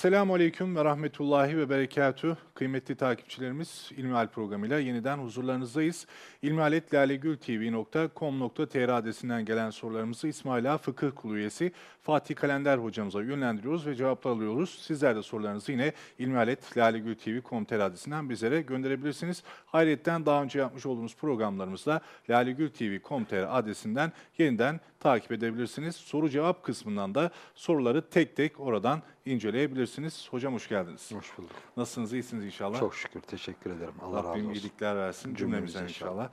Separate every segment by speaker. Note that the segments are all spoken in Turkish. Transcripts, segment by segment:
Speaker 1: Esselamu Aleyküm ve Rahmetullahi ve Berekatüh. Kıymetli takipçilerimiz İlmihal programıyla yeniden huzurlarınızdayız. ilmihaletlalegültv.com.tr adresinden gelen sorularımızı İsmaila Fıkıh Kulu üyesi Fatih Kalender hocamıza yönlendiriyoruz ve cevaplar alıyoruz. Sizler de sorularınızı yine ilmihaletlalegültv.com.tr adresinden bizlere gönderebilirsiniz. Hayretten daha önce yapmış olduğumuz programlarımızda lalegültv.com.tr adresinden yeniden takip edebilirsiniz. Soru cevap kısmından da soruları tek tek oradan inceleyebilirsiniz. Hocam hoş geldiniz.
Speaker 2: Hoş bulduk.
Speaker 1: Nasılsınız? İyisiniz inşallah.
Speaker 2: Çok şükür. Teşekkür ederim. Allah razı
Speaker 1: Rabbim
Speaker 2: olsun.
Speaker 1: iyilikler versin
Speaker 2: cümlemize
Speaker 1: inşallah.
Speaker 2: inşallah.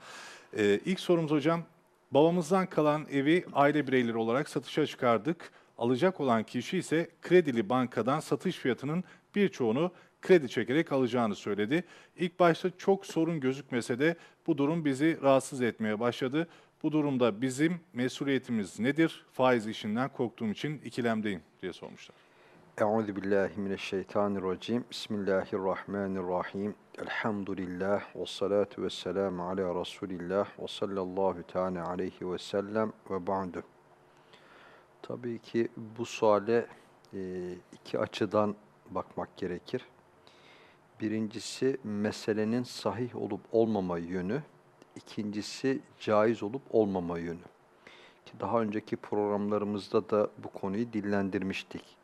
Speaker 1: Ee, ilk sorumuz hocam. Babamızdan kalan evi aile bireyleri olarak satışa çıkardık. Alacak olan kişi ise kredili bankadan satış fiyatının birçoğunu kredi çekerek alacağını söyledi. İlk başta çok sorun gözükmese de bu durum bizi rahatsız etmeye başladı. Bu durumda bizim mesuliyetimiz nedir? Faiz işinden korktuğum için ikilemdeyim diye sormuşlar.
Speaker 2: Euzu billahi mineşşeytanirracim. Bismillahirrahmanirrahim. Elhamdülillah ve salatu vesselam ala Resulillah ve sallallahu teala aleyhi ve sellem ve ba'du. Tabii ki bu suale e, iki açıdan bakmak gerekir. Birincisi meselenin sahih olup olmama yönü, ikincisi caiz olup olmama yönü. Ki daha önceki programlarımızda da bu konuyu dillendirmiştik.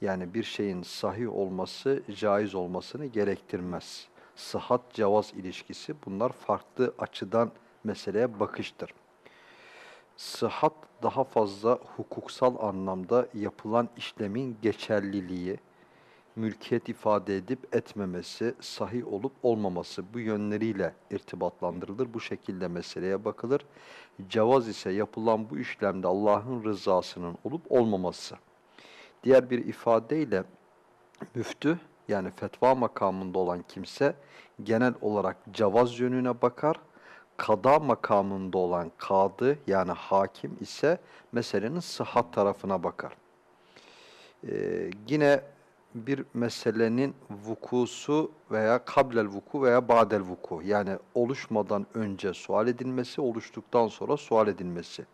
Speaker 2: Yani bir şeyin sahih olması caiz olmasını gerektirmez. Sıhhat cevaz ilişkisi bunlar farklı açıdan meseleye bakıştır. Sıhhat daha fazla hukuksal anlamda yapılan işlemin geçerliliği, mülkiyet ifade edip etmemesi, sahih olup olmaması bu yönleriyle irtibatlandırılır. Bu şekilde meseleye bakılır. Cevaz ise yapılan bu işlemde Allah'ın rızasının olup olmaması. Diğer bir ifadeyle müftü yani fetva makamında olan kimse genel olarak cevaz yönüne bakar. Kada makamında olan kadı yani hakim ise meselenin sıhhat tarafına bakar. Ee, yine bir meselenin vukusu veya kablel vuku veya badel vuku yani oluşmadan önce sual edilmesi, oluştuktan sonra sual edilmesi.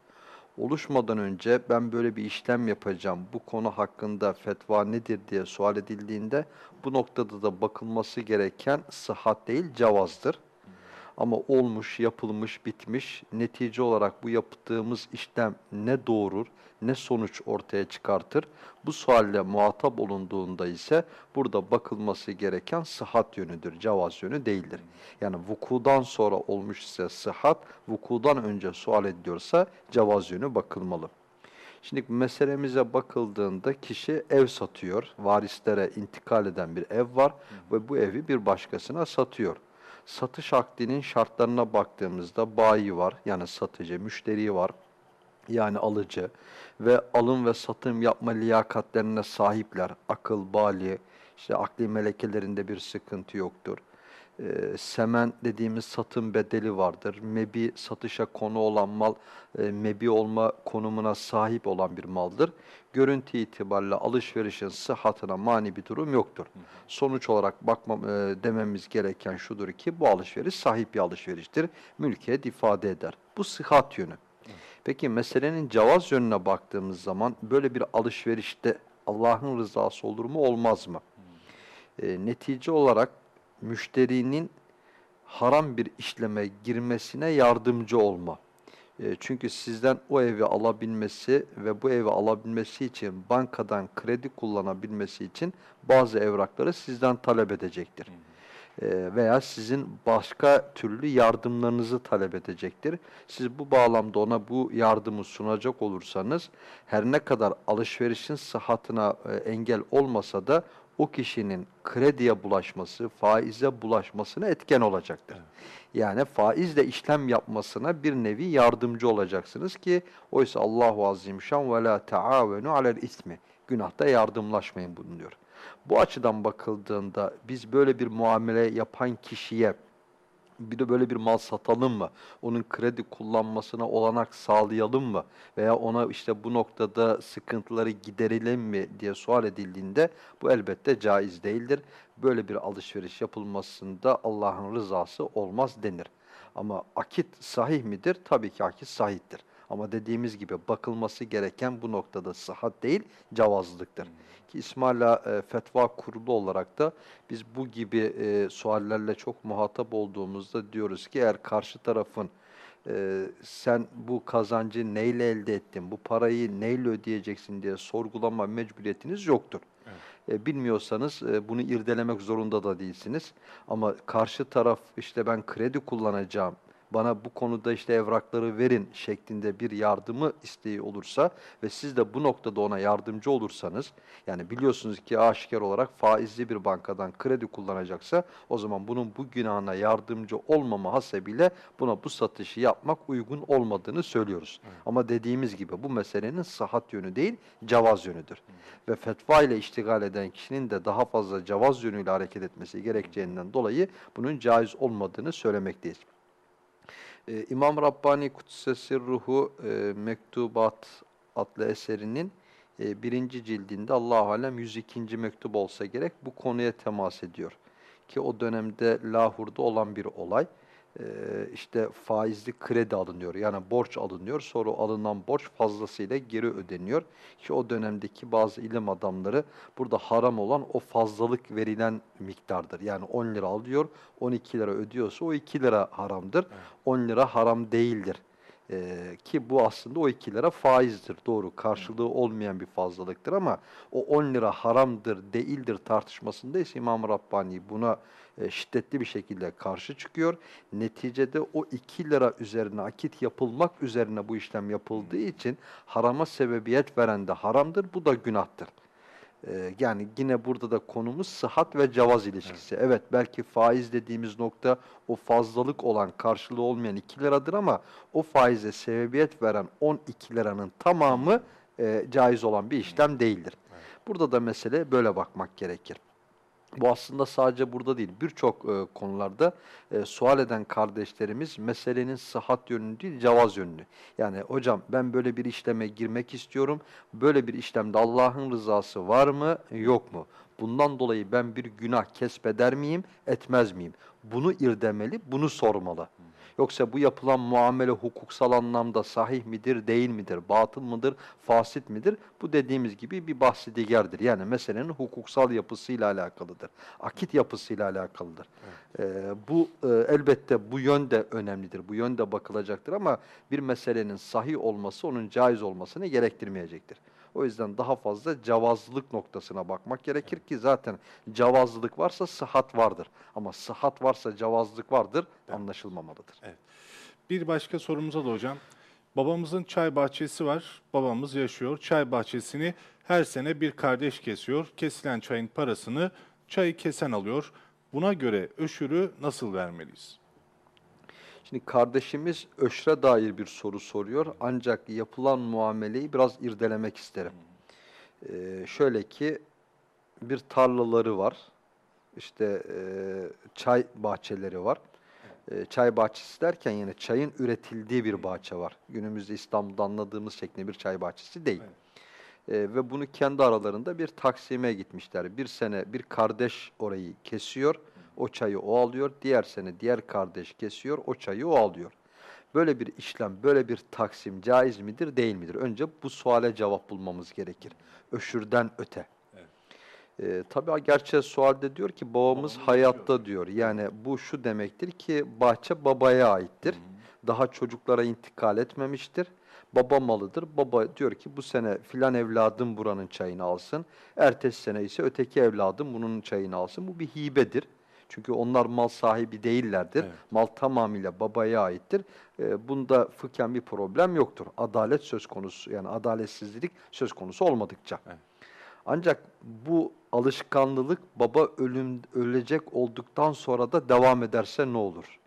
Speaker 2: Oluşmadan önce ben böyle bir işlem yapacağım, bu konu hakkında fetva nedir diye sual edildiğinde bu noktada da bakılması gereken sıhhat değil cevazdır. Ama olmuş, yapılmış, bitmiş, netice olarak bu yaptığımız işlem ne doğurur, ne sonuç ortaya çıkartır? Bu sualle muhatap olunduğunda ise burada bakılması gereken sıhhat yönüdür, cevaz yönü değildir. Yani vukudan sonra olmuş ise sıhhat, vukudan önce sual ediliyorsa cevaz yönü bakılmalı. Şimdi meselemize bakıldığında kişi ev satıyor, varislere intikal eden bir ev var ve bu evi bir başkasına satıyor satış akdinin şartlarına baktığımızda bayi var yani satıcı, müşteri var yani alıcı ve alım ve satım yapma liyakatlerine sahipler. Akıl, bali, işte akli melekelerinde bir sıkıntı yoktur. E, semen dediğimiz satım bedeli vardır. Mebi satışa konu olan mal, e, mebi olma konumuna sahip olan bir maldır. Görüntü itibariyle alışverişin sıhhatına mani bir durum yoktur. Sonuç olarak bakmam, e, dememiz gereken şudur ki bu alışveriş sahip bir alışveriştir. Mülkiyet ifade eder. Bu sıhhat yönü. Peki meselenin cevaz yönüne baktığımız zaman böyle bir alışverişte Allah'ın rızası olur mu olmaz mı? E, netice olarak müşterinin haram bir işleme girmesine yardımcı olma. E, çünkü sizden o evi alabilmesi ve bu evi alabilmesi için bankadan kredi kullanabilmesi için bazı evrakları sizden talep edecektir. E, veya sizin başka türlü yardımlarınızı talep edecektir. Siz bu bağlamda ona bu yardımı sunacak olursanız her ne kadar alışverişin sıhhatına e, engel olmasa da o kişinin krediye bulaşması, faize bulaşmasına etken olacaktır. Evet. Yani faizle işlem yapmasına bir nevi yardımcı olacaksınız ki oysa Allahu Azimüşşan ve la taavenu alel ismi. Günahta yardımlaşmayın bulunuyor. Bu açıdan bakıldığında biz böyle bir muamele yapan kişiye bir de böyle bir mal satalım mı? Onun kredi kullanmasına olanak sağlayalım mı? Veya ona işte bu noktada sıkıntıları giderelim mi diye sual edildiğinde bu elbette caiz değildir. Böyle bir alışveriş yapılmasında Allah'ın rızası olmaz denir. Ama akit sahih midir? Tabii ki akit sahihtir. Ama dediğimiz gibi bakılması gereken bu noktada sıhhat değil, cavazlıktır. Ki İsmaila e, Fetva Kurulu olarak da biz bu gibi e, suallerle çok muhatap olduğumuzda diyoruz ki eğer karşı tarafın e, sen bu kazancı neyle elde ettin, bu parayı neyle ödeyeceksin diye sorgulama mecburiyetiniz yoktur. E, bilmiyorsanız e, bunu irdelemek zorunda da değilsiniz. Ama karşı taraf işte ben kredi kullanacağım, bana bu konuda işte evrakları verin şeklinde bir yardımı isteği olursa ve siz de bu noktada ona yardımcı olursanız, yani biliyorsunuz ki aşikar olarak faizli bir bankadan kredi kullanacaksa o zaman bunun bu günahına yardımcı olmama hasebiyle buna bu satışı yapmak uygun olmadığını söylüyoruz. Ama dediğimiz gibi bu meselenin sıhhat yönü değil, cevaz yönüdür. Ve fetva ile iştigal eden kişinin de daha fazla cevaz yönüyle hareket etmesi gerekeceğinden dolayı bunun caiz olmadığını söylemekteyiz. Ee, İmam Rabbani Kutsesi Ruhu e, Mektubat adlı eserinin e, birinci cildinde Allah alem 102. mektup olsa gerek bu konuya temas ediyor. Ki o dönemde Lahur'da olan bir olay. E, işte faizli kredi alınıyor yani borç alınıyor sonra alınan borç fazlasıyla geri ödeniyor. Ki o dönemdeki bazı ilim adamları burada haram olan o fazlalık verilen miktardır. Yani 10 lira alıyor 12 lira ödüyorsa o 2 lira haramdır. 10 lira haram değildir. Ee, ki bu aslında o 2 lira faizdir. Doğru karşılığı olmayan bir fazlalıktır ama o 10 lira haramdır değildir tartışmasında ise İmam Rabbani buna e, şiddetli bir şekilde karşı çıkıyor. Neticede o 2 lira üzerine akit yapılmak üzerine bu işlem yapıldığı için harama sebebiyet veren de haramdır. Bu da günahtır. Ee, yani yine burada da konumuz sıhhat ve cevaz ilişkisi. Evet. evet belki faiz dediğimiz nokta o fazlalık olan karşılığı olmayan 2 liradır ama o faize sebebiyet veren 12 liranın tamamı e, caiz olan bir işlem değildir. Evet. Burada da mesele böyle bakmak gerekir. Bu aslında sadece burada değil, birçok e, konularda e, sual eden kardeşlerimiz meselenin sıhhat yönünü değil, cevaz yönünü. Yani hocam ben böyle bir işleme girmek istiyorum, böyle bir işlemde Allah'ın rızası var mı, yok mu? Bundan dolayı ben bir günah kesbeder miyim, etmez miyim? Bunu irdemeli, bunu sormalı. Yoksa bu yapılan muamele hukuksal anlamda sahih midir, değil midir, batıl mıdır, fasit midir? Bu dediğimiz gibi bir bahsi digerdir. Yani meselenin hukuksal yapısıyla alakalıdır. Akit yapısıyla alakalıdır. Evet. Ee, bu e, elbette bu yönde önemlidir. Bu yönde bakılacaktır ama bir meselenin sahih olması onun caiz olmasını gerektirmeyecektir. O yüzden daha fazla cavazlılık noktasına bakmak gerekir ki zaten cavazlılık varsa sıhhat vardır. Ama sıhhat varsa cavazlık vardır anlaşılmamalıdır.
Speaker 1: Evet. Bir başka sorumuza da hocam. Babamızın çay bahçesi var. Babamız yaşıyor. Çay bahçesini her sene bir kardeş kesiyor. Kesilen çayın parasını çayı kesen alıyor. Buna göre öşürü nasıl vermeliyiz?
Speaker 2: Şimdi kardeşimiz öşre dair bir soru soruyor ancak yapılan muameleyi biraz irdelemek isterim. Ee, şöyle ki bir tarlaları var, işte e, çay bahçeleri var. E, çay bahçesi derken yine çayın üretildiği bir bahçe var. Günümüzde İstanbul'da anladığımız şeklinde bir çay bahçesi değil. Evet. E, ve bunu kendi aralarında bir taksime gitmişler. Bir sene bir kardeş orayı kesiyor o çayı o alıyor. Diğer sene diğer kardeş kesiyor, o çayı o alıyor. Böyle bir işlem, böyle bir taksim caiz midir, değil midir? Önce bu suale cevap bulmamız gerekir. Öşürden öte. Ee, tabii gerçi sualde diyor ki babamız Babamın hayatta diyor. Yani bu şu demektir ki bahçe babaya aittir. Hı hı. Daha çocuklara intikal etmemiştir. Baba malıdır. Baba diyor ki bu sene filan evladım buranın çayını alsın. Ertesi sene ise öteki evladım bunun çayını alsın. Bu bir hibedir. Çünkü onlar mal sahibi değillerdir. Evet. Mal tamamıyla babaya aittir. E, bunda fıkhen bir problem yoktur. Adalet söz konusu yani adaletsizlik söz konusu olmadıkça. Evet. Ancak bu alışkanlılık baba ölüm ölecek olduktan sonra da devam ederse ne olur?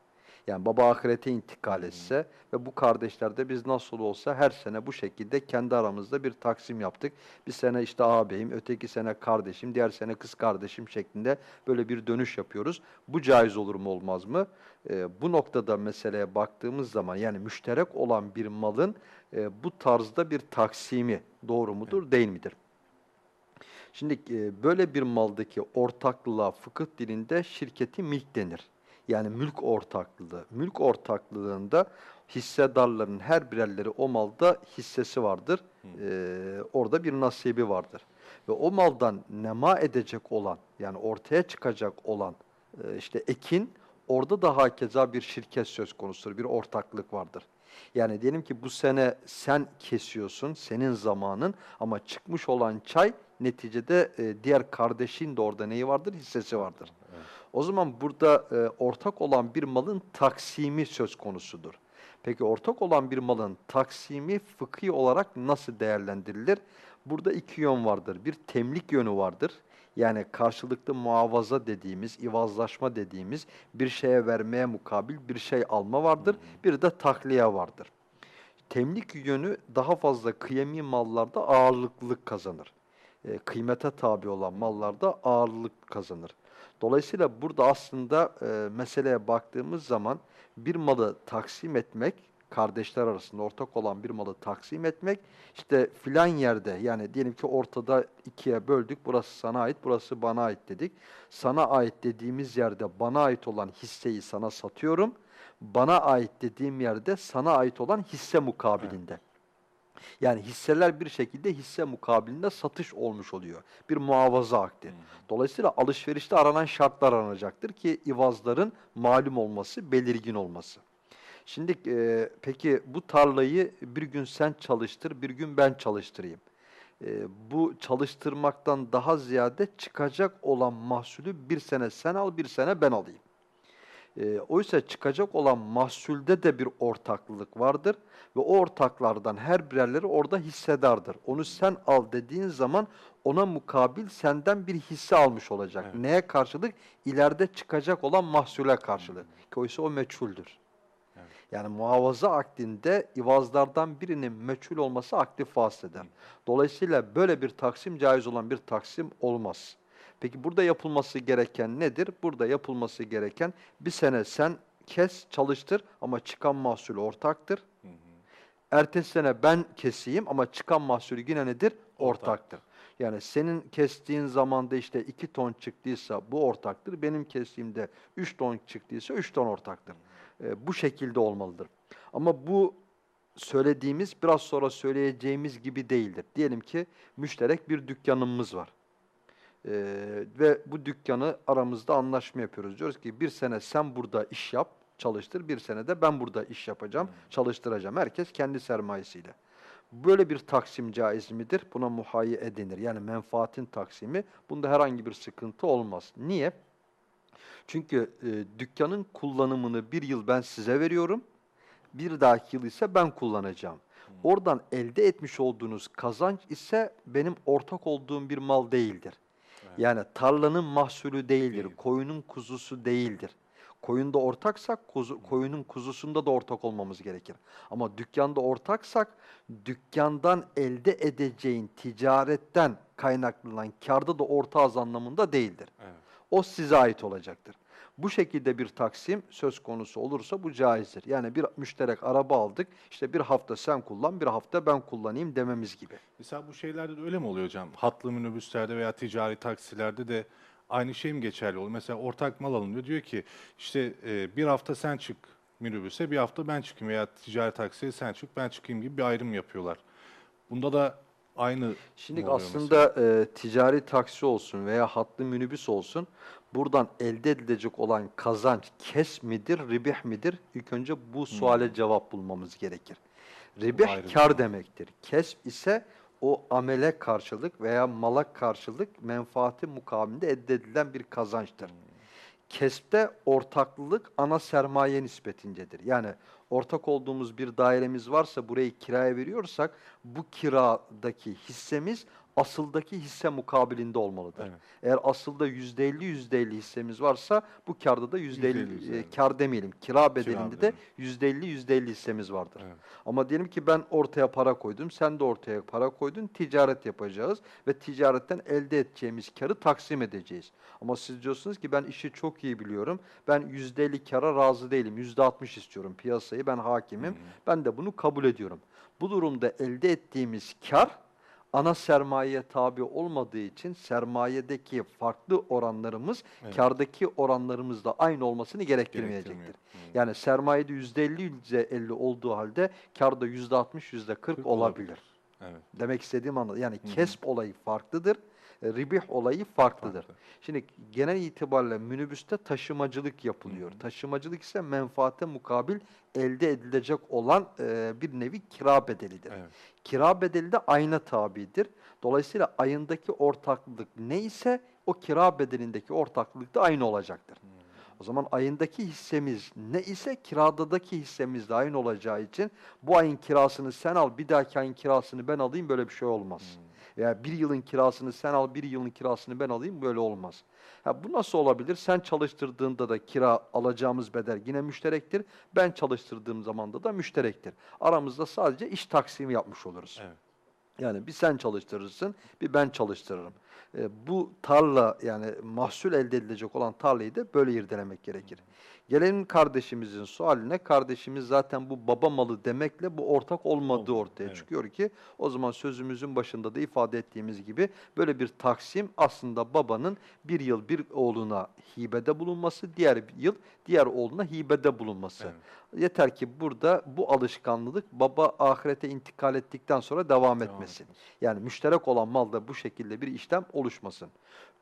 Speaker 2: Yani baba ahirete intikal etse ve bu kardeşler de biz nasıl olsa her sene bu şekilde kendi aramızda bir taksim yaptık. Bir sene işte ağabeyim, öteki sene kardeşim, diğer sene kız kardeşim şeklinde böyle bir dönüş yapıyoruz. Bu caiz olur mu olmaz mı? E, bu noktada meseleye baktığımız zaman yani müşterek olan bir malın e, bu tarzda bir taksimi doğru mudur, evet. değil midir? Şimdi e, böyle bir maldaki ortaklığa fıkıh dilinde şirketi milk denir yani mülk ortaklığı. Mülk ortaklığında hissedarların her birerleri o malda hissesi vardır. Ee, orada bir nasibi vardır. Ve o maldan nema edecek olan yani ortaya çıkacak olan e, işte ekin orada da hakeza bir şirket söz konusudur. Bir ortaklık vardır. Yani diyelim ki bu sene sen kesiyorsun, senin zamanın ama çıkmış olan çay neticede e, diğer kardeşin de orada neyi vardır? Hissesi vardır. O zaman burada e, ortak olan bir malın taksimi söz konusudur. Peki ortak olan bir malın taksimi fıkhi olarak nasıl değerlendirilir? Burada iki yön vardır. Bir temlik yönü vardır. Yani karşılıklı muavaza dediğimiz, ivazlaşma dediğimiz bir şeye vermeye mukabil bir şey alma vardır. Bir de takliye vardır. Temlik yönü daha fazla kıyemi mallarda ağırlıklılık kazanır. E, kıymete tabi olan mallarda ağırlık kazanır. Dolayısıyla burada aslında e, meseleye baktığımız zaman bir malı taksim etmek, kardeşler arasında ortak olan bir malı taksim etmek, işte filan yerde yani diyelim ki ortada ikiye böldük, burası sana ait, burası bana ait dedik. Sana ait dediğimiz yerde bana ait olan hisseyi sana satıyorum, bana ait dediğim yerde sana ait olan hisse mukabilinde. Yani hisseler bir şekilde hisse mukabilinde satış olmuş oluyor. Bir muavaza akdi. Dolayısıyla alışverişte aranan şartlar aranacaktır ki ivazların malum olması, belirgin olması. Şimdi e, peki bu tarlayı bir gün sen çalıştır, bir gün ben çalıştırayım. E, bu çalıştırmaktan daha ziyade çıkacak olan mahsulü bir sene sen al, bir sene ben alayım. E, oysa çıkacak olan mahsulde de bir ortaklılık vardır ve o ortaklardan her birerleri orada hissedardır. Onu sen al dediğin zaman ona mukabil senden bir hisse almış olacak.
Speaker 1: Evet.
Speaker 2: Neye karşılık? İleride çıkacak olan mahsule karşılık. Ki oysa o meçhuldür.
Speaker 1: Evet.
Speaker 2: Yani muhavaza akdinde ivazlardan birinin meçhul olması akdi faseder. Dolayısıyla böyle bir taksim caiz olan bir taksim olmaz. Peki burada yapılması gereken nedir? Burada yapılması gereken bir sene sen kes, çalıştır ama çıkan mahsul ortaktır. Ertesi sene ben keseyim ama çıkan mahsulü yine nedir?
Speaker 1: Ortak.
Speaker 2: Ortaktır. Yani senin kestiğin zamanda işte 2 ton çıktıysa bu ortaktır. Benim kestiğimde 3 ton çıktıysa 3 ton ortaktır. Ee, bu şekilde olmalıdır. Ama bu söylediğimiz biraz sonra söyleyeceğimiz gibi değildir. Diyelim ki müşterek bir dükkanımız var. Ee, ve bu dükkanı aramızda anlaşma yapıyoruz. Diyoruz ki bir sene sen burada iş yap, çalıştır. Bir sene de ben burada iş yapacağım, çalıştıracağım. Herkes kendi sermayesiyle. Böyle bir taksim caiz midir? Buna muhayye edinir. Yani menfaatin taksimi. Bunda herhangi bir sıkıntı olmaz. Niye? Çünkü e, dükkanın kullanımını bir yıl ben size veriyorum. Bir dahaki yıl ise ben kullanacağım. Oradan elde etmiş olduğunuz kazanç ise benim ortak olduğum bir mal değildir. Yani tarlanın mahsulü değildir,
Speaker 1: Değil.
Speaker 2: koyunun kuzusu değildir. Koyunda ortaksak kuzu, koyunun kuzusunda da ortak olmamız gerekir. Ama dükkanda ortaksak dükkandan elde edeceğin ticaretten kaynaklanan karda da ortağız anlamında değildir.
Speaker 1: Evet.
Speaker 2: O size ait olacaktır. Bu şekilde bir taksim söz konusu olursa bu caizdir. Yani bir müşterek araba aldık, işte bir hafta sen kullan, bir hafta ben kullanayım dememiz gibi.
Speaker 1: Mesela bu şeylerde de öyle mi oluyor hocam? Hatlı minibüslerde veya ticari taksilerde de aynı şey mi geçerli oluyor? Mesela ortak mal alınıyor. Diyor ki işte e, bir hafta sen çık minibüse, bir hafta ben çıkayım veya ticari taksiye sen çık, ben çıkayım gibi bir ayrım yapıyorlar. Bunda da aynı
Speaker 2: Şimdi aslında e, ticari taksi olsun veya hatlı minibüs olsun buradan elde edilecek olan kazanç kes midir, ribih midir? İlk önce bu suale cevap bulmamız gerekir. Ribih
Speaker 1: ayrı
Speaker 2: kar demektir. Kesb ise o amele karşılık veya mala karşılık menfaati mukabilinde elde edilen bir kazançtır. Kespte ortaklılık ana sermaye nispetincedir. Yani ortak olduğumuz bir dairemiz varsa burayı kiraya veriyorsak bu kiradaki hissemiz asıldaki hisse mukabilinde olmalıdır.
Speaker 1: Evet.
Speaker 2: Eğer asılda %50 %50 hissemiz varsa bu karda da %50
Speaker 1: %50
Speaker 2: e,
Speaker 1: üzerinde.
Speaker 2: kar demeyelim. Kira bedelinde de
Speaker 1: bedeli.
Speaker 2: %50 %50 hissemiz vardır.
Speaker 1: Evet.
Speaker 2: Ama diyelim ki ben ortaya para koydum, sen de ortaya para koydun, ticaret yapacağız ve ticaretten elde edeceğimiz karı taksim edeceğiz. Ama siz diyorsunuz ki ben işi çok iyi biliyorum, ben %50 kara razı değilim, %60 istiyorum piyasayı, ben hakimim, ben de bunu kabul ediyorum. Bu durumda elde ettiğimiz kar ana sermayeye tabi olmadığı için sermayedeki farklı oranlarımız
Speaker 1: Evet.
Speaker 2: kardaki oranlarımızla aynı olmasını gerektirmeyecektir.
Speaker 1: Hmm.
Speaker 2: Yani sermayede %50 %50 olduğu halde karda %60 %40
Speaker 1: Kırk
Speaker 2: olabilir.
Speaker 1: Evet.
Speaker 2: Demek istediğim anladım. Yani
Speaker 1: Hı hı.
Speaker 2: kesp olayı farklıdır. E, Ribih olayı farklıdır.
Speaker 1: Farklı.
Speaker 2: Şimdi genel itibariyle minibüste taşımacılık yapılıyor.
Speaker 1: Hı hı.
Speaker 2: Taşımacılık ise menfaate mukabil elde edilecek olan e, bir nevi kira bedelidir.
Speaker 1: Evet.
Speaker 2: Kira bedeli de ayna tabidir. Dolayısıyla ayındaki ortaklık neyse o kira bedelindeki ortaklık da aynı olacaktır.
Speaker 1: Hmm.
Speaker 2: O zaman ayındaki hissemiz ne ise kiradadaki hissemiz de aynı olacağı için bu ayın kirasını sen al bir dahaki ayın kirasını ben alayım böyle bir şey olmaz.
Speaker 1: Hmm.
Speaker 2: Veya bir yılın kirasını sen al bir yılın kirasını ben alayım böyle olmaz. Ha, bu nasıl olabilir? Sen çalıştırdığında da kira alacağımız bedel yine müşterektir. Ben çalıştırdığım zamanda da müşterektir. Aramızda sadece iş taksimi yapmış oluruz.
Speaker 1: Evet.
Speaker 2: Yani bir sen çalıştırırsın, bir ben çalıştırırım. E, bu tarla yani mahsul elde edilecek olan tarlayı da böyle irdelemek gerekir. Gelelim kardeşimizin sualine. Kardeşimiz zaten bu baba malı demekle bu ortak olmadığı
Speaker 1: Olmadı,
Speaker 2: ortaya
Speaker 1: evet.
Speaker 2: çıkıyor ki o zaman sözümüzün başında da ifade ettiğimiz gibi böyle bir taksim aslında babanın bir yıl bir oğluna hibede bulunması, diğer yıl diğer oğluna hibede bulunması.
Speaker 1: Evet.
Speaker 2: Yeter ki burada bu alışkanlık baba ahirete intikal ettikten sonra devam etmesin.
Speaker 1: etmesi.
Speaker 2: Yani müşterek olan malda bu şekilde bir işlem oluşmasın.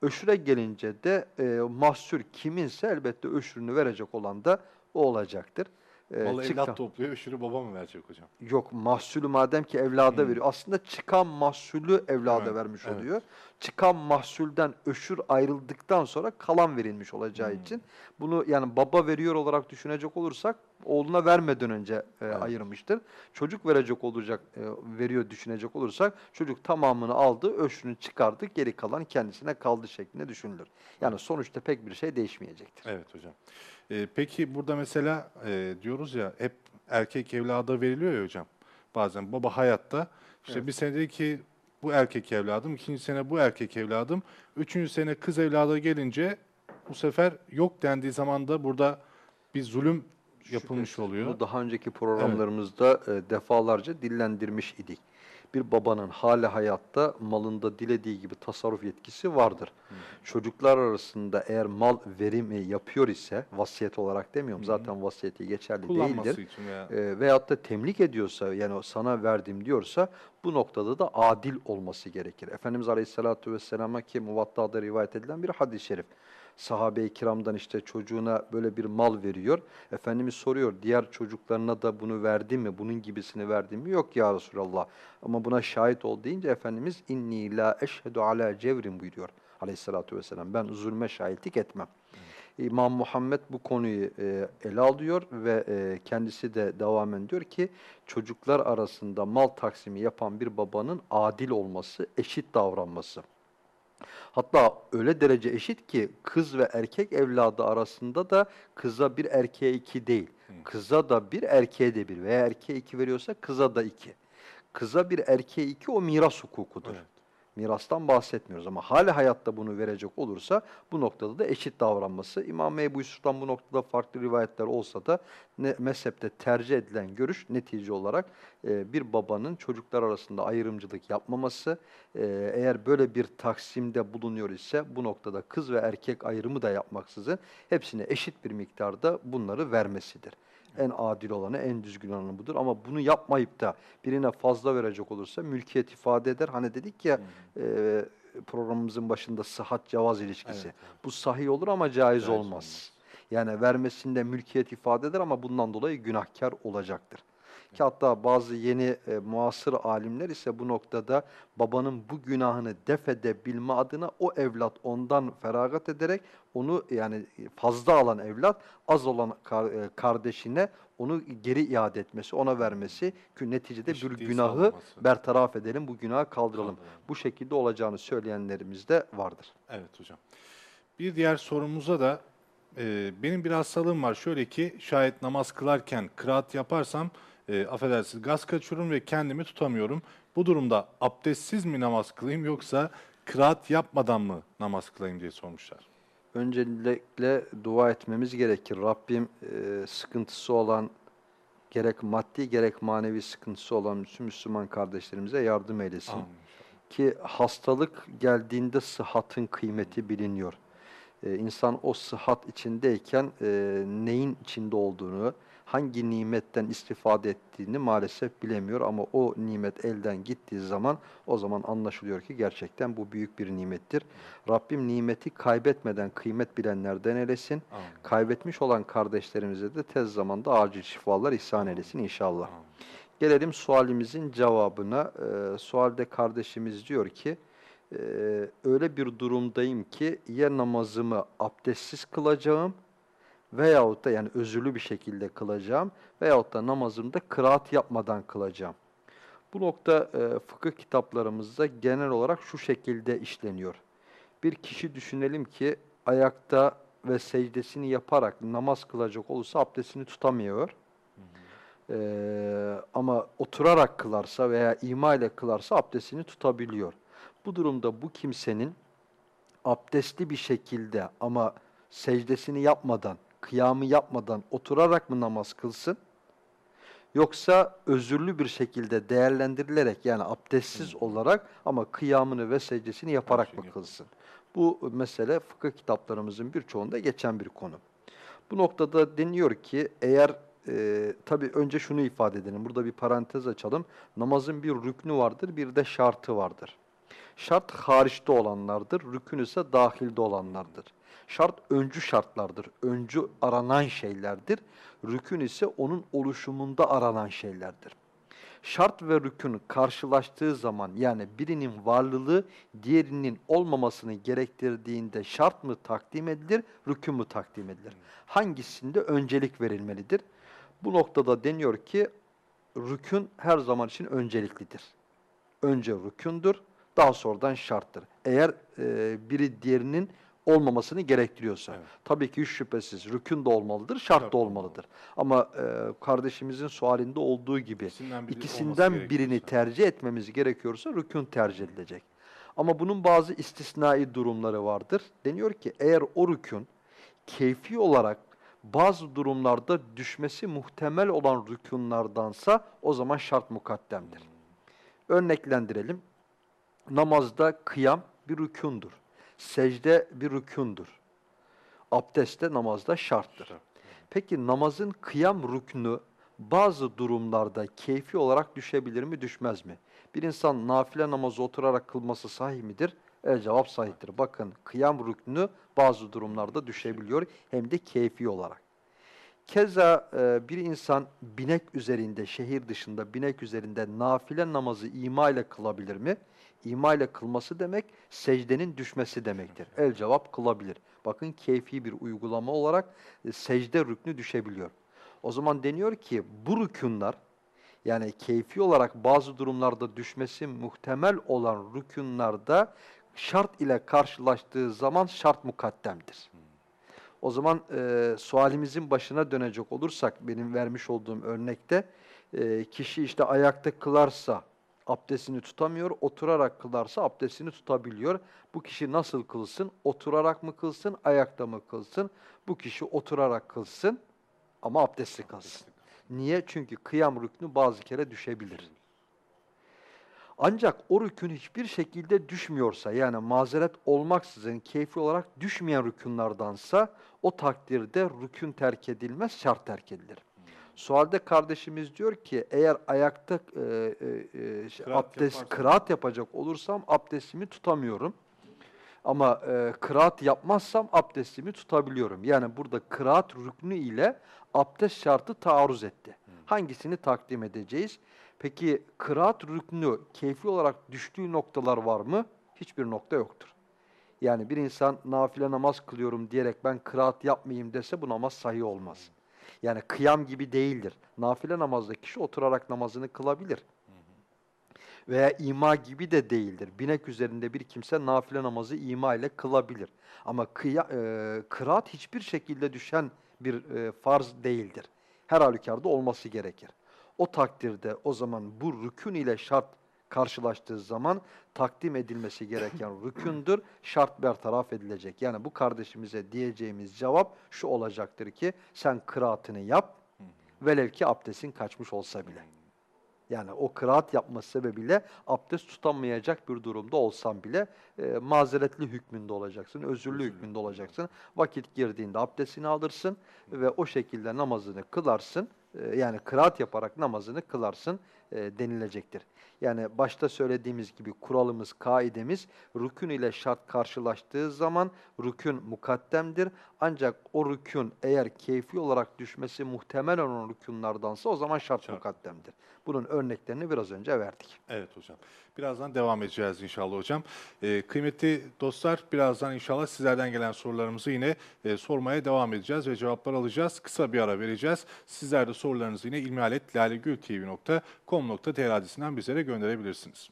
Speaker 2: Öşüre gelince de e, mahsur kiminse elbette öşrünü verecek olan da o olacaktır. E,
Speaker 1: Malı
Speaker 2: çıkan-
Speaker 1: evlat topluyor, öşürü baba mı verecek hocam?
Speaker 2: Yok mahsulü madem ki evlada
Speaker 1: Hmm.
Speaker 2: veriyor. Aslında çıkan mahsulü evlada
Speaker 1: Evet,
Speaker 2: vermiş
Speaker 1: evet.
Speaker 2: oluyor. Çıkan mahsulden öşür ayrıldıktan sonra kalan verilmiş olacağı
Speaker 1: Hmm.
Speaker 2: için bunu yani baba veriyor olarak düşünecek olursak oğluna vermeden önce e,
Speaker 1: Evet.
Speaker 2: ayırmıştır. Çocuk verecek olacak e, veriyor düşünecek olursak çocuk tamamını aldı, öşrünü çıkardı, geri kalan kendisine kaldı şeklinde düşünülür. Yani sonuçta pek bir şey değişmeyecektir.
Speaker 1: Evet hocam. Ee, peki burada mesela e, diyoruz ya hep erkek evlada veriliyor ya hocam. Bazen baba hayatta işte
Speaker 2: Evet.
Speaker 1: bir sene dedi ki bu erkek evladım, ikinci sene bu erkek evladım, üçüncü sene kız evladı gelince bu sefer yok dendiği zaman da burada bir zulüm yapılmış
Speaker 2: Şüphesiz.
Speaker 1: oluyor.
Speaker 2: Bunu daha önceki programlarımızda e, defalarca dillendirmiş idik. Bir babanın hali hayatta malında dilediği gibi tasarruf yetkisi vardır. Çocuklar arasında eğer mal verimi yapıyor ise vasiyet olarak demiyorum
Speaker 1: Hı.
Speaker 2: zaten vasiyeti geçerli değildir.
Speaker 1: için veya
Speaker 2: E, veyahut da temlik ediyorsa yani sana verdim diyorsa bu noktada da adil olması gerekir. Efendimiz Aleyhisselatü Vesselam'a ki Muvatta'da rivayet edilen bir hadis-i şerif. Sahabe-i kiramdan işte çocuğuna böyle bir mal veriyor. Efendimiz soruyor diğer çocuklarına da bunu verdi mi? Bunun gibisini verdi mi? Yok ya Resulallah. Ama buna şahit ol deyince Efendimiz inni la eşhedü ala cevrin buyuruyor. Aleyhisselatü Vesselam. Ben zulme şahitlik etmem. İmam Muhammed bu konuyu e, ele alıyor ve e, kendisi de devamen diyor ki çocuklar arasında mal taksimi yapan bir babanın adil olması, eşit davranması. Hatta öyle derece eşit ki kız ve erkek evladı arasında da kıza bir erkeğe iki değil. Kıza da bir erkeğe de bir veya erkeğe iki veriyorsa kıza da iki. Kıza bir erkeğe iki o miras hukukudur.
Speaker 1: Evet.
Speaker 2: Mirastan bahsetmiyoruz ama hali hayatta bunu verecek olursa bu noktada da eşit davranması. İmam Ebu Yusuf'tan bu noktada farklı rivayetler olsa da ne, mezhepte tercih edilen görüş netice olarak e, bir babanın çocuklar arasında ayrımcılık yapmaması, e, eğer böyle bir taksimde bulunuyor ise bu noktada kız ve erkek ayrımı da yapmaksızın hepsine eşit bir miktarda bunları vermesidir. En adil olanı, en düzgün olanı budur. Ama bunu yapmayıp da birine fazla verecek olursa mülkiyet ifade eder. Hani dedik ya e, programımızın başında sıhhat cevaz ilişkisi.
Speaker 1: Evet, evet.
Speaker 2: Bu sahih olur ama caiz,
Speaker 1: Caiz
Speaker 2: olmaz.
Speaker 1: olmaz.
Speaker 2: Yani vermesinde mülkiyet ifade eder ama bundan dolayı günahkar olacaktır. Ki hatta bazı yeni e, muasır alimler ise bu noktada babanın bu günahını def edebilme adına o evlat ondan feragat ederek onu yani fazla alan evlat az olan kar- e, kardeşine onu geri iade etmesi, ona vermesi ki neticede bir günahı
Speaker 1: sağlaması.
Speaker 2: bertaraf edelim, bu günahı kaldıralım.
Speaker 1: Kaldıralım.
Speaker 2: Bu şekilde olacağını söyleyenlerimiz de vardır.
Speaker 1: Evet hocam. Bir diğer sorumuza da e, benim bir hastalığım var. Şöyle ki şayet namaz kılarken kıraat yaparsam e, affedersiniz gaz kaçırıyorum ve kendimi tutamıyorum. Bu durumda abdestsiz mi namaz kılayım yoksa kıraat yapmadan mı namaz kılayım diye sormuşlar.
Speaker 2: Öncelikle dua etmemiz gerekir. Rabbim e, sıkıntısı olan gerek maddi gerek manevi sıkıntısı olan Müslüman kardeşlerimize yardım eylesin.
Speaker 1: Amin.
Speaker 2: ki hastalık geldiğinde sıhhatın kıymeti biliniyor. Ee, insan o sıhhat içindeyken e, neyin içinde olduğunu, hangi nimetten istifade ettiğini maalesef bilemiyor ama o nimet elden gittiği zaman o zaman anlaşılıyor ki gerçekten bu büyük bir nimettir. Rabbim nimeti kaybetmeden kıymet bilenlerden eylesin.
Speaker 1: Amin.
Speaker 2: Kaybetmiş olan kardeşlerimize de tez zamanda acil şifalar ihsan eylesin inşallah.
Speaker 1: Amin.
Speaker 2: Gelelim sualimizin cevabına. Ee, sualde kardeşimiz diyor ki, e, öyle bir durumdayım ki ya namazımı abdestsiz kılacağım veyahut da yani özürlü bir şekilde kılacağım veyahut da namazımda kıraat yapmadan kılacağım. Bu nokta e, fıkıh kitaplarımızda genel olarak şu şekilde işleniyor. Bir kişi düşünelim ki ayakta ve secdesini yaparak namaz kılacak olursa abdestini tutamıyor. Ee, ama oturarak kılarsa veya ima ile kılarsa abdestini tutabiliyor. Bu durumda bu kimsenin abdestli bir şekilde ama secdesini yapmadan, kıyamı yapmadan oturarak mı namaz kılsın? Yoksa özürlü bir şekilde değerlendirilerek yani abdestsiz olarak ama kıyamını ve secdesini yaparak
Speaker 1: şey
Speaker 2: mı kılsın? Bu mesele fıkıh kitaplarımızın birçoğunda geçen bir konu. Bu noktada deniyor ki eğer e, tabii önce şunu ifade edelim. Burada bir parantez açalım. Namazın bir rüknü vardır, bir de şartı vardır. Şart hariçte olanlardır, rükün ise dahilde olanlardır. Şart öncü şartlardır, öncü aranan şeylerdir. Rükün ise onun oluşumunda aranan şeylerdir. Şart ve rükün karşılaştığı zaman yani birinin varlılığı diğerinin olmamasını gerektirdiğinde şart mı takdim edilir, rükün mü takdim edilir? Hangisinde öncelik verilmelidir? Bu noktada deniyor ki rükün her zaman için önceliklidir. Önce rükündür, daha sonradan şarttır. Eğer e, biri diğerinin olmamasını gerektiriyorsa.
Speaker 1: Evet.
Speaker 2: Tabii ki hiç şüphesiz rükün de olmalıdır, şart
Speaker 1: Şart
Speaker 2: da
Speaker 1: olmalı.
Speaker 2: olmalıdır. Ama e, kardeşimizin sualinde olduğu gibi
Speaker 1: İkisinden biri
Speaker 2: ikisinden birini tercih etmemiz gerekiyorsa rükün tercih edilecek. Ama bunun bazı istisnai durumları vardır. Deniyor ki eğer o rükün keyfi olarak bazı durumlarda düşmesi muhtemel olan rükunlardansa o zaman şart mukaddemdir. Örneklendirelim. Namazda kıyam bir rükundur. Secde bir rükundur. Abdestte namazda şarttır.
Speaker 1: Şart.
Speaker 2: Peki namazın kıyam rüknü bazı durumlarda keyfi olarak düşebilir mi, düşmez mi? Bir insan nafile namazı oturarak kılması sahih midir? El cevap sahihtir. Bakın kıyam rüknü bazı durumlarda düşebiliyor hem de keyfi olarak. Keza e, bir insan binek üzerinde, şehir dışında binek üzerinde nafile namazı ima ile kılabilir mi? İma ile kılması demek secdenin düşmesi demektir. El cevap kılabilir. Bakın keyfi bir uygulama olarak e, secde rüknü düşebiliyor. O zaman deniyor ki bu rükünler yani keyfi olarak bazı durumlarda düşmesi muhtemel olan rükünlerde şart ile karşılaştığı zaman şart mukaddemdir. O zaman e, sualimizin başına dönecek olursak benim vermiş olduğum örnekte e, kişi işte ayakta kılarsa abdestini tutamıyor, oturarak kılarsa abdestini tutabiliyor. Bu kişi nasıl kılsın? Oturarak mı kılsın, ayakta mı kılsın? Bu kişi oturarak kılsın ama abdestli kılsın. Niye? Çünkü kıyam rüknü bazı kere düşebilir. Ancak o rükün hiçbir şekilde düşmüyorsa yani mazeret olmaksızın keyfi olarak düşmeyen rükunlardansa o takdirde rükün terk edilmez, şart terk edilir. Sualde kardeşimiz diyor ki eğer ayakta e, e, e, şey,
Speaker 1: Kıraat
Speaker 2: abdest,
Speaker 1: yaparsam-
Speaker 2: kıraat yapacak olursam abdestimi tutamıyorum. Ama e, kıraat yapmazsam abdestimi tutabiliyorum. Yani burada kıraat rüknü ile abdest şartı taarruz etti. Hangisini takdim edeceğiz? Peki kıraat rüknü keyfi olarak düştüğü noktalar var mı? Hiçbir nokta yoktur. Yani bir insan nafile namaz kılıyorum diyerek ben kıraat yapmayayım dese bu namaz sahih olmaz. Yani kıyam gibi değildir. Nafile namazda kişi oturarak namazını kılabilir. Veya ima gibi de değildir. Binek üzerinde bir kimse nafile namazı ima ile kılabilir. Ama kıya, e, kıraat hiçbir şekilde düşen bir e, farz değildir. Her halükarda olması gerekir. O takdirde o zaman bu rükün ile şart karşılaştığı zaman takdim edilmesi gereken rükündür, şart bertaraf edilecek. Yani bu kardeşimize diyeceğimiz cevap şu olacaktır ki sen kıraatını yap, velev ki abdestin kaçmış olsa bile. Yani o kıraat yapması sebebiyle abdest tutamayacak bir durumda olsan bile e, mazeretli hükmünde olacaksın, özürlü
Speaker 1: Özürlü.
Speaker 2: hükmünde olacaksın. Vakit girdiğinde abdestini alırsın ve o şekilde namazını kılarsın. E, yani kıraat yaparak namazını kılarsın e, denilecektir. Yani başta söylediğimiz gibi kuralımız, kaidemiz rükün ile şart karşılaştığı zaman rükün mukaddemdir. Ancak o rükün eğer keyfi olarak düşmesi muhtemel olan rükünlerdansa o zaman şart,
Speaker 1: Şart.
Speaker 2: mukaddemdir. Bunun örneklerini biraz önce verdik.
Speaker 1: Evet hocam. Birazdan devam edeceğiz inşallah hocam. Ee, kıymetli dostlar birazdan inşallah sizlerden gelen sorularımızı yine e, sormaya devam edeceğiz ve cevaplar alacağız. Kısa bir ara vereceğiz. Sizler de sorularınızı yine ilmihaletlalegültv.com.tr adresinden bizlere gönderebilirsiniz.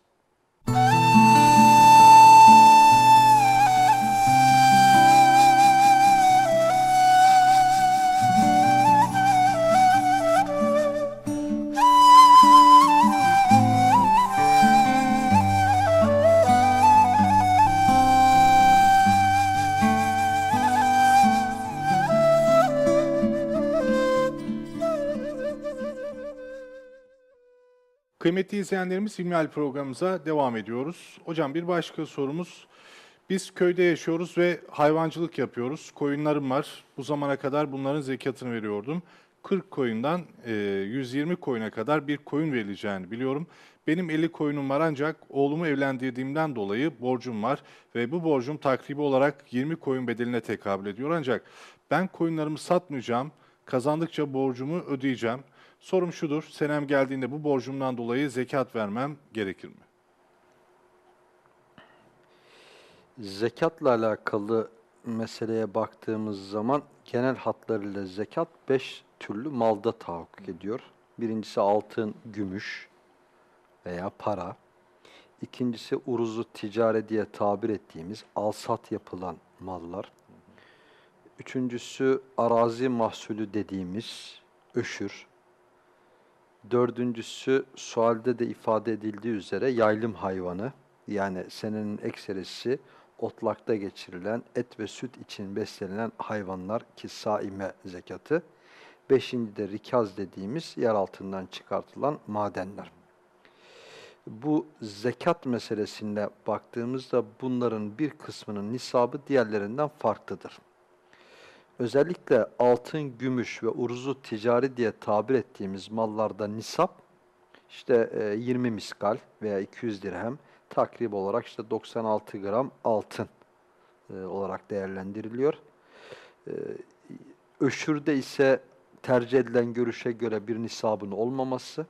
Speaker 1: Kıymetli izleyenlerimiz İlmihal programımıza devam ediyoruz. Hocam bir başka sorumuz. Biz köyde yaşıyoruz ve hayvancılık yapıyoruz. Koyunlarım var. Bu zamana kadar bunların zekatını veriyordum. 40 koyundan e, 120 koyuna kadar bir koyun verileceğini biliyorum. Benim 50 koyunum var ancak oğlumu evlendirdiğimden dolayı borcum var ve bu borcum takribi olarak 20 koyun bedeline tekabül ediyor. Ancak ben koyunlarımı satmayacağım, kazandıkça borcumu ödeyeceğim. Sorum şudur, senem geldiğinde bu borcumdan dolayı zekat vermem gerekir mi?
Speaker 2: Zekatla alakalı meseleye baktığımız zaman genel hatlarıyla zekat beş türlü malda tahakkuk ediyor. Birincisi altın, gümüş veya para. İkincisi uruzu ticare diye tabir ettiğimiz alsat yapılan mallar. Üçüncüsü arazi mahsulü dediğimiz öşür. Dördüncüsü sualde de ifade edildiği üzere yaylım hayvanı. Yani senenin ekserisi otlakta geçirilen et ve süt için beslenen hayvanlar ki saime zekatı. Beşinci de rikaz dediğimiz yer altından çıkartılan madenler. Bu zekat meselesine baktığımızda bunların bir kısmının nisabı diğerlerinden farklıdır. Özellikle altın, gümüş ve uruzu ticari diye tabir ettiğimiz mallarda nisap işte e, 20 miskal veya 200 dirhem takrib olarak işte 96 gram altın e, olarak değerlendiriliyor. E, öşürde ise tercih edilen görüşe göre bir nisabın olmaması,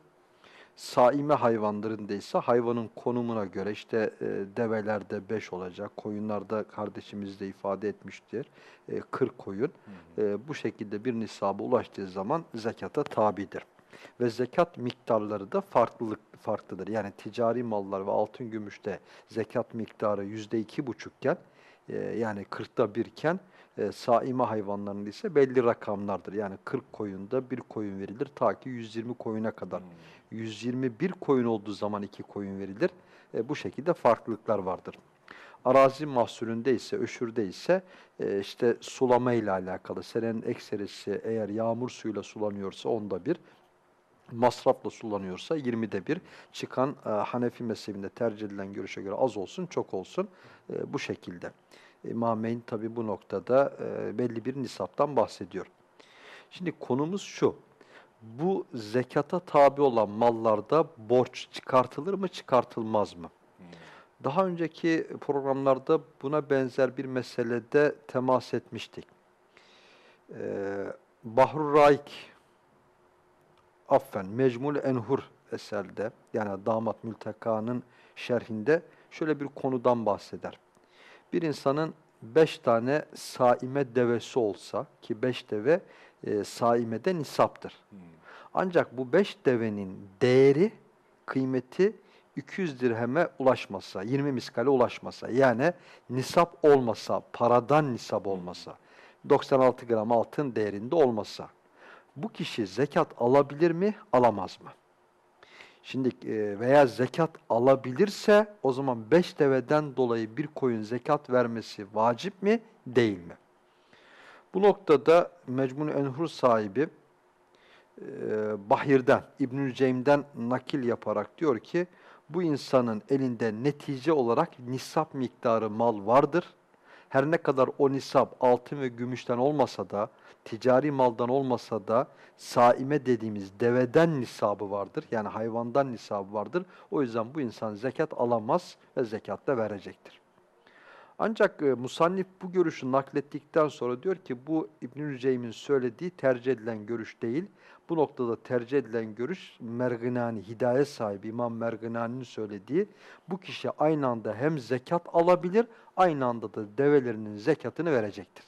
Speaker 2: saime hayvanlarında ise hayvanın konumuna göre işte e, develerde 5 olacak, koyunlarda kardeşimiz de ifade etmiştir, e, 40 koyun. E, bu şekilde bir nisaba ulaştığı zaman zekata tabidir. Ve zekat miktarları da farklılık farklıdır. Yani ticari mallar ve altın gümüşte zekat miktarı yüzde iki buçukken e, yani kırkta birken e, saime hayvanlarında ise belli rakamlardır. Yani 40 koyunda bir koyun verilir ta ki 120 koyuna kadar. 121 koyun olduğu zaman iki koyun verilir. E, bu şekilde farklılıklar vardır. Arazi mahsulünde ise, öşürde ise e, işte sulama ile alakalı. Senenin ekserisi eğer yağmur suyuyla sulanıyorsa onda bir, masrafla sulanıyorsa 20'de bir çıkan e, Hanefi mezhebinde tercih edilen görüşe göre az olsun, çok olsun e, bu şekilde. İmameyn tabi bu noktada e, belli bir nisaptan bahsediyor. Şimdi konumuz şu, bu zekata tabi olan mallarda borç çıkartılır mı, çıkartılmaz mı? Daha önceki programlarda buna benzer bir meselede temas etmiştik. Ee, Bahrur Raik, affen, Mecmul Enhur eserde, yani Damat Mülteka'nın şerhinde şöyle bir konudan bahseder. Bir insanın beş tane saime devesi olsa, ki beş deve e, saimede nisaptır. Ancak bu beş devenin değeri, kıymeti 200 dirheme ulaşmasa, 20 miskale ulaşmasa, yani nisap olmasa, paradan nisap olmasa, 96 gram altın değerinde olmasa, bu kişi zekat alabilir mi, alamaz mı? Şimdi e, veya zekat alabilirse o zaman 5 deveden dolayı bir koyun zekat vermesi vacip mi, değil mi? Bu noktada Mecmun Enhur sahibi e, Bahir'den, İbnül Ceym'den nakil yaparak diyor ki bu insanın elinde netice olarak nisap miktarı mal vardır. Her ne kadar o nisap altın ve gümüşten olmasa da, ticari maldan olmasa da saime dediğimiz deveden nisabı vardır. Yani hayvandan nisabı vardır. O yüzden bu insan zekat alamaz ve zekat da verecektir. Ancak e, musannif bu görüşü naklettikten sonra diyor ki bu İbnül Ceym'in söylediği tercih edilen görüş değil. Bu noktada tercih edilen görüş Merginani, hidayet sahibi İmam Merginani'nin söylediği bu kişi aynı anda hem zekat alabilir, aynı anda da develerinin zekatını verecektir.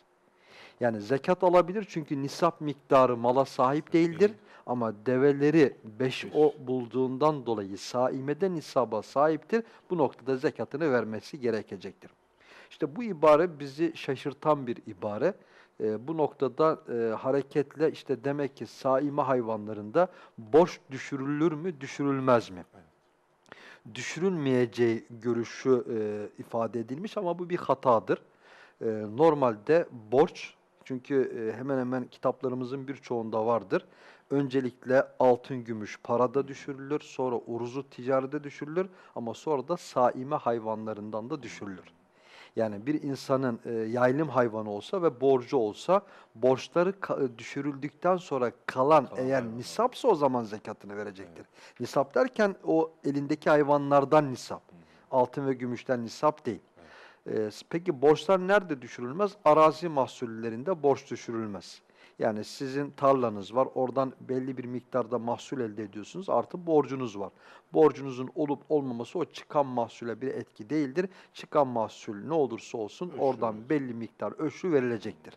Speaker 2: Yani zekat alabilir çünkü nisap miktarı mala sahip değildir. Ama develeri 5 o bulduğundan dolayı saimede nisaba sahiptir. Bu noktada zekatını vermesi gerekecektir. İşte bu ibare bizi şaşırtan bir ibare. E, bu noktada e, hareketle işte demek ki saime hayvanlarında borç düşürülür mü, düşürülmez mi? Düşürülmeyeceği görüşü e, ifade edilmiş ama bu bir hatadır. E, normalde borç, çünkü e, hemen hemen kitaplarımızın birçoğunda vardır. Öncelikle altın, gümüş parada düşürülür, sonra uruzu ticarede düşürülür ama sonra da saime hayvanlarından da düşürülür. Yani bir insanın e, yaylım hayvanı olsa ve borcu olsa borçları ka- düşürüldükten sonra kalan
Speaker 1: Kalan
Speaker 2: eğer
Speaker 1: hayvan.
Speaker 2: nisapsa o zaman zekatını verecektir. Nisap derken o elindeki hayvanlardan nisap. Altın ve gümüşten nisap değil. E, peki borçlar nerede düşürülmez? Arazi mahsullerinde borç düşürülmez. Yani sizin tarlanız var, oradan belli bir miktarda mahsul elde ediyorsunuz, artı borcunuz var. Borcunuzun olup olmaması o çıkan mahsule bir etki değildir. Çıkan mahsul ne olursa olsun
Speaker 1: Öşrü
Speaker 2: oradan belli miktar öşrü verilecektir.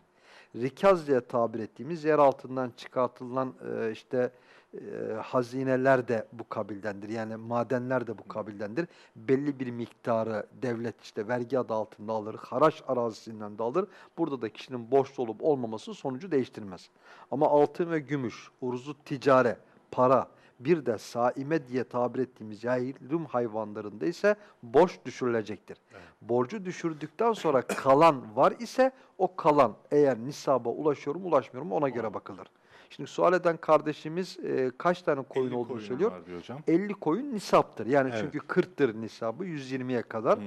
Speaker 2: Rikaz diye tabir ettiğimiz yer altından çıkartılan e, işte e, hazineler de bu kabildendir. Yani madenler de bu kabildendir. Belli bir miktarı devlet işte vergi adı altında alır, haraç arazisinden de alır. Burada da kişinin borçlu olup olmaması sonucu değiştirmez. Ama altın ve gümüş, uruzu ticare, para, bir de saime diye tabir ettiğimiz yaylım hayvanlarında ise borç düşürülecektir. Borcu düşürdükten sonra kalan var ise o kalan eğer nisaba ulaşıyorum ulaşmıyorum mu ona göre bakılır. Şimdi sual eden kardeşimiz e, kaç tane koyun
Speaker 1: 50
Speaker 2: olduğunu söylüyor.
Speaker 1: var diyor hocam.
Speaker 2: 50 koyun nisaptır. Yani
Speaker 1: Evet.
Speaker 2: çünkü 40'tır nisabı 120'ye kadar.
Speaker 1: Hı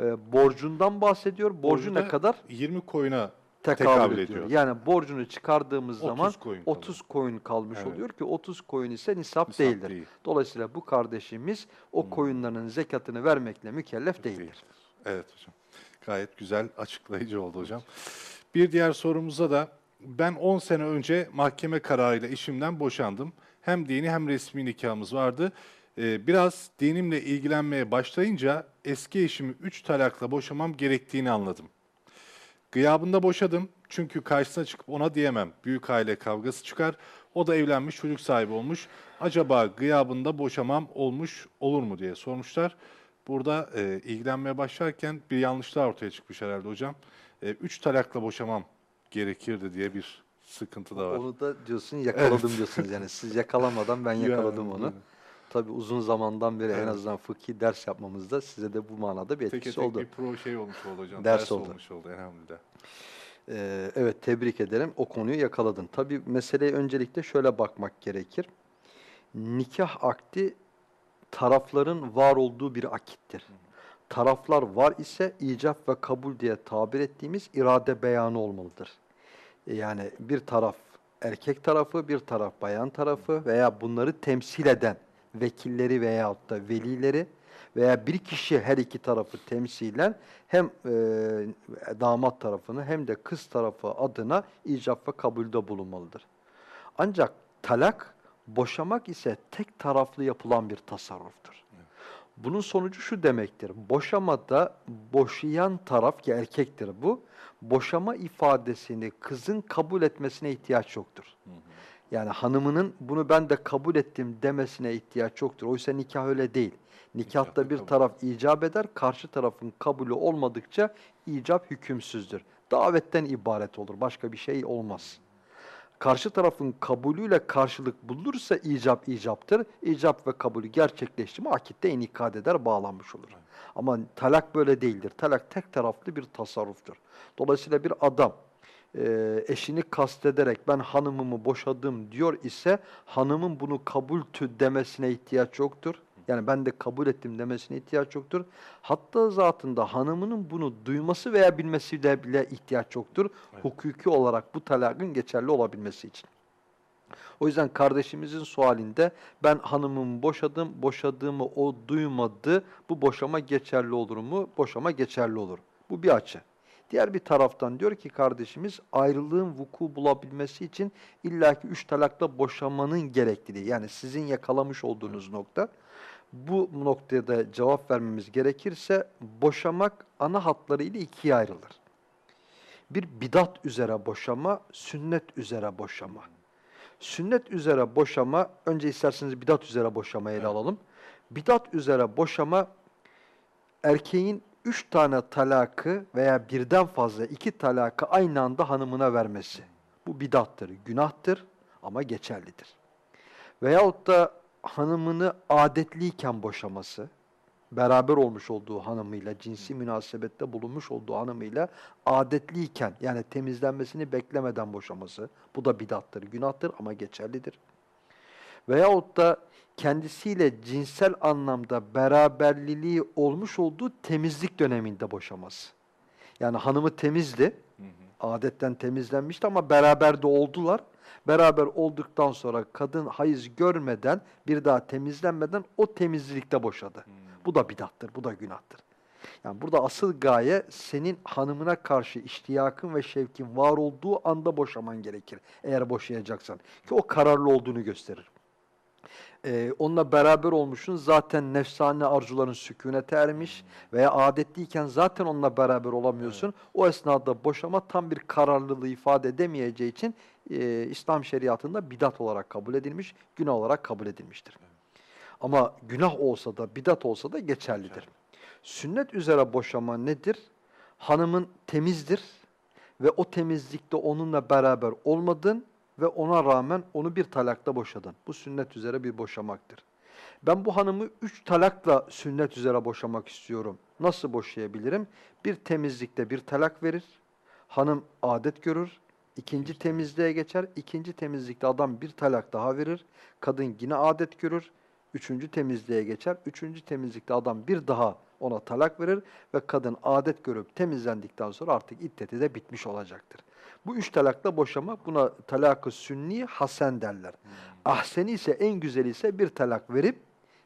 Speaker 1: hı.
Speaker 2: E, borcundan bahsediyor. Borcu ne
Speaker 1: da
Speaker 2: kadar?
Speaker 1: 20 koyuna
Speaker 2: Tekabül,
Speaker 1: tekabül
Speaker 2: ediyor.
Speaker 1: ediyor.
Speaker 2: Yani borcunu çıkardığımız
Speaker 1: 30
Speaker 2: zaman
Speaker 1: koyun
Speaker 2: 30 koyun kalmış
Speaker 1: Evet.
Speaker 2: oluyor ki 30 koyun ise nisap,
Speaker 1: Nisap
Speaker 2: değildir.
Speaker 1: değil.
Speaker 2: Dolayısıyla bu kardeşimiz o
Speaker 1: Hmm.
Speaker 2: koyunların zekatını vermekle mükellef değildir.
Speaker 1: Değil. Evet hocam. Gayet güzel açıklayıcı oldu hocam. Bir diğer sorumuza da ben 10 sene önce mahkeme kararıyla eşimden boşandım. Hem dini hem resmi nikahımız vardı. Ee, biraz dinimle ilgilenmeye başlayınca eski eşimi 3 talakla boşamam gerektiğini anladım. Gıyabında boşadım çünkü karşısına çıkıp ona diyemem. Büyük aile kavgası çıkar. O da evlenmiş, çocuk sahibi olmuş. Acaba gıyabında boşamam olmuş olur mu diye sormuşlar. Burada e, ilgilenmeye başlarken bir yanlışlar ortaya çıkmış herhalde hocam. E, üç talakla boşamam gerekirdi diye bir sıkıntı da var.
Speaker 2: Onu da diyorsun yakaladım diyorsunuz yani siz yakalamadan ben yakaladım
Speaker 1: Yani,
Speaker 2: onu.
Speaker 1: evet.
Speaker 2: Tabii uzun zamandan beri en
Speaker 1: Evet.
Speaker 2: azından fıkhi ders yapmamızda size de bu manada bir
Speaker 1: Tek
Speaker 2: etkisi
Speaker 1: tek
Speaker 2: oldu.
Speaker 1: bir pro şey olmuş oldu hocam.
Speaker 2: Ders
Speaker 1: Ders,
Speaker 2: oldu.
Speaker 1: olmuş oldu elhamdülillah.
Speaker 2: Ee, evet tebrik ederim. O konuyu yakaladın. Tabii meseleye öncelikle şöyle bakmak gerekir. Nikah akdi tarafların var olduğu bir akittir. Taraflar var ise icap ve kabul diye tabir ettiğimiz irade beyanı olmalıdır. Yani bir taraf erkek tarafı, bir taraf bayan tarafı veya bunları temsil eden vekilleri veyahut da velileri veya bir kişi her iki tarafı temsilen hem e, damat tarafını hem de kız tarafı adına icap ve kabulde bulunmalıdır. Ancak talak, boşamak ise tek taraflı yapılan bir tasarruftur. Bunun sonucu şu demektir. Boşamada boşayan taraf ki erkektir bu. Boşama ifadesini kızın kabul etmesine ihtiyaç yoktur. Yani hanımının bunu ben de kabul ettim demesine ihtiyaç yoktur. Oysa nikah öyle değil. Nikahta
Speaker 1: Nikahta
Speaker 2: bir
Speaker 1: kabul.
Speaker 2: taraf icap eder, karşı tarafın kabulü olmadıkça icap hükümsüzdür. Davetten ibaret olur, başka bir şey olmaz. Karşı tarafın kabulüyle karşılık bulursa icap icaptır. İcap ve kabulü gerçekleşti mi akitte inikad eder, bağlanmış olur. Ama talak böyle değildir. Talak tek taraflı bir tasarruftur. Dolayısıyla bir adam e, eşini kastederek ben hanımımı boşadım diyor ise hanımın bunu kabul tü demesine ihtiyaç yoktur. Yani ben de kabul ettim demesine ihtiyaç yoktur. Hatta zatında hanımının bunu duyması veya bilmesi de bile ihtiyaç yoktur.
Speaker 1: Evet.
Speaker 2: Hukuki olarak bu talakın geçerli olabilmesi için. O yüzden kardeşimizin sualinde ben hanımımı boşadım, boşadığımı o duymadı. Bu boşama geçerli olur mu? Boşama geçerli olur. Bu bir açı. Diğer bir taraftan diyor ki kardeşimiz ayrılığın vuku bulabilmesi için illaki üç talakla boşamanın gerekliliği. Yani sizin yakalamış olduğunuz nokta. Bu noktaya da cevap vermemiz gerekirse boşamak ana hatlarıyla ikiye ayrılır. Bir bidat üzere boşama, sünnet üzere boşama. Sünnet üzere boşama, önce isterseniz bidat üzere boşamayı ele alalım. Bidat üzere boşama, erkeğin üç tane talakı veya birden fazla iki talakı aynı anda hanımına vermesi. Bu bidattır, günahtır ama geçerlidir. Veyahut da hanımını adetliyken boşaması, beraber olmuş olduğu hanımıyla, cinsi münasebette bulunmuş olduğu hanımıyla adetliyken yani temizlenmesini beklemeden boşaması, bu da bidattır, günahtır ama geçerlidir. Veyahut da kendisiyle cinsel anlamda beraberliliği olmuş olduğu temizlik döneminde boşaması. Yani hanımı temizdi, adetten temizlenmişti ama beraber de oldular. Beraber olduktan sonra kadın hayız görmeden, bir daha temizlenmeden o temizlikte boşadı. Bu da bidattır, bu da günahtır. Yani burada asıl gaye senin hanımına karşı iştiyakın ve şevkin var olduğu anda boşaman gerekir. Eğer boşayacaksan. Ki o kararlı olduğunu gösterir. Ee, onunla beraber olmuşsun zaten nefsane arzuların sükunete ermiş veya adetliyken zaten onunla beraber olamıyorsun. O esnada boşama tam bir kararlılığı ifade edemeyeceği için e, İslam şeriatında bidat olarak kabul edilmiş, günah olarak kabul edilmiştir. Ama günah olsa da bidat olsa da geçerlidir. Sünnet üzere boşama nedir? Hanımın temizdir ve o temizlikte onunla beraber olmadın ve ona rağmen onu bir talakla boşadın. Bu sünnet üzere bir boşamaktır. Ben bu hanımı üç talakla sünnet üzere boşamak istiyorum. Nasıl boşayabilirim? Bir temizlikte bir talak verir, hanım adet görür, ikinci temizliğe geçer, ikinci temizlikte adam bir talak daha verir, kadın yine adet görür, üçüncü temizliğe geçer, üçüncü temizlikte adam bir daha ona talak verir ve kadın adet görüp temizlendikten sonra artık iddeti de bitmiş olacaktır. Bu üç talakla boşama. Buna talak-ı sünni hasen derler. Ahseni ise en güzeli ise bir talak verip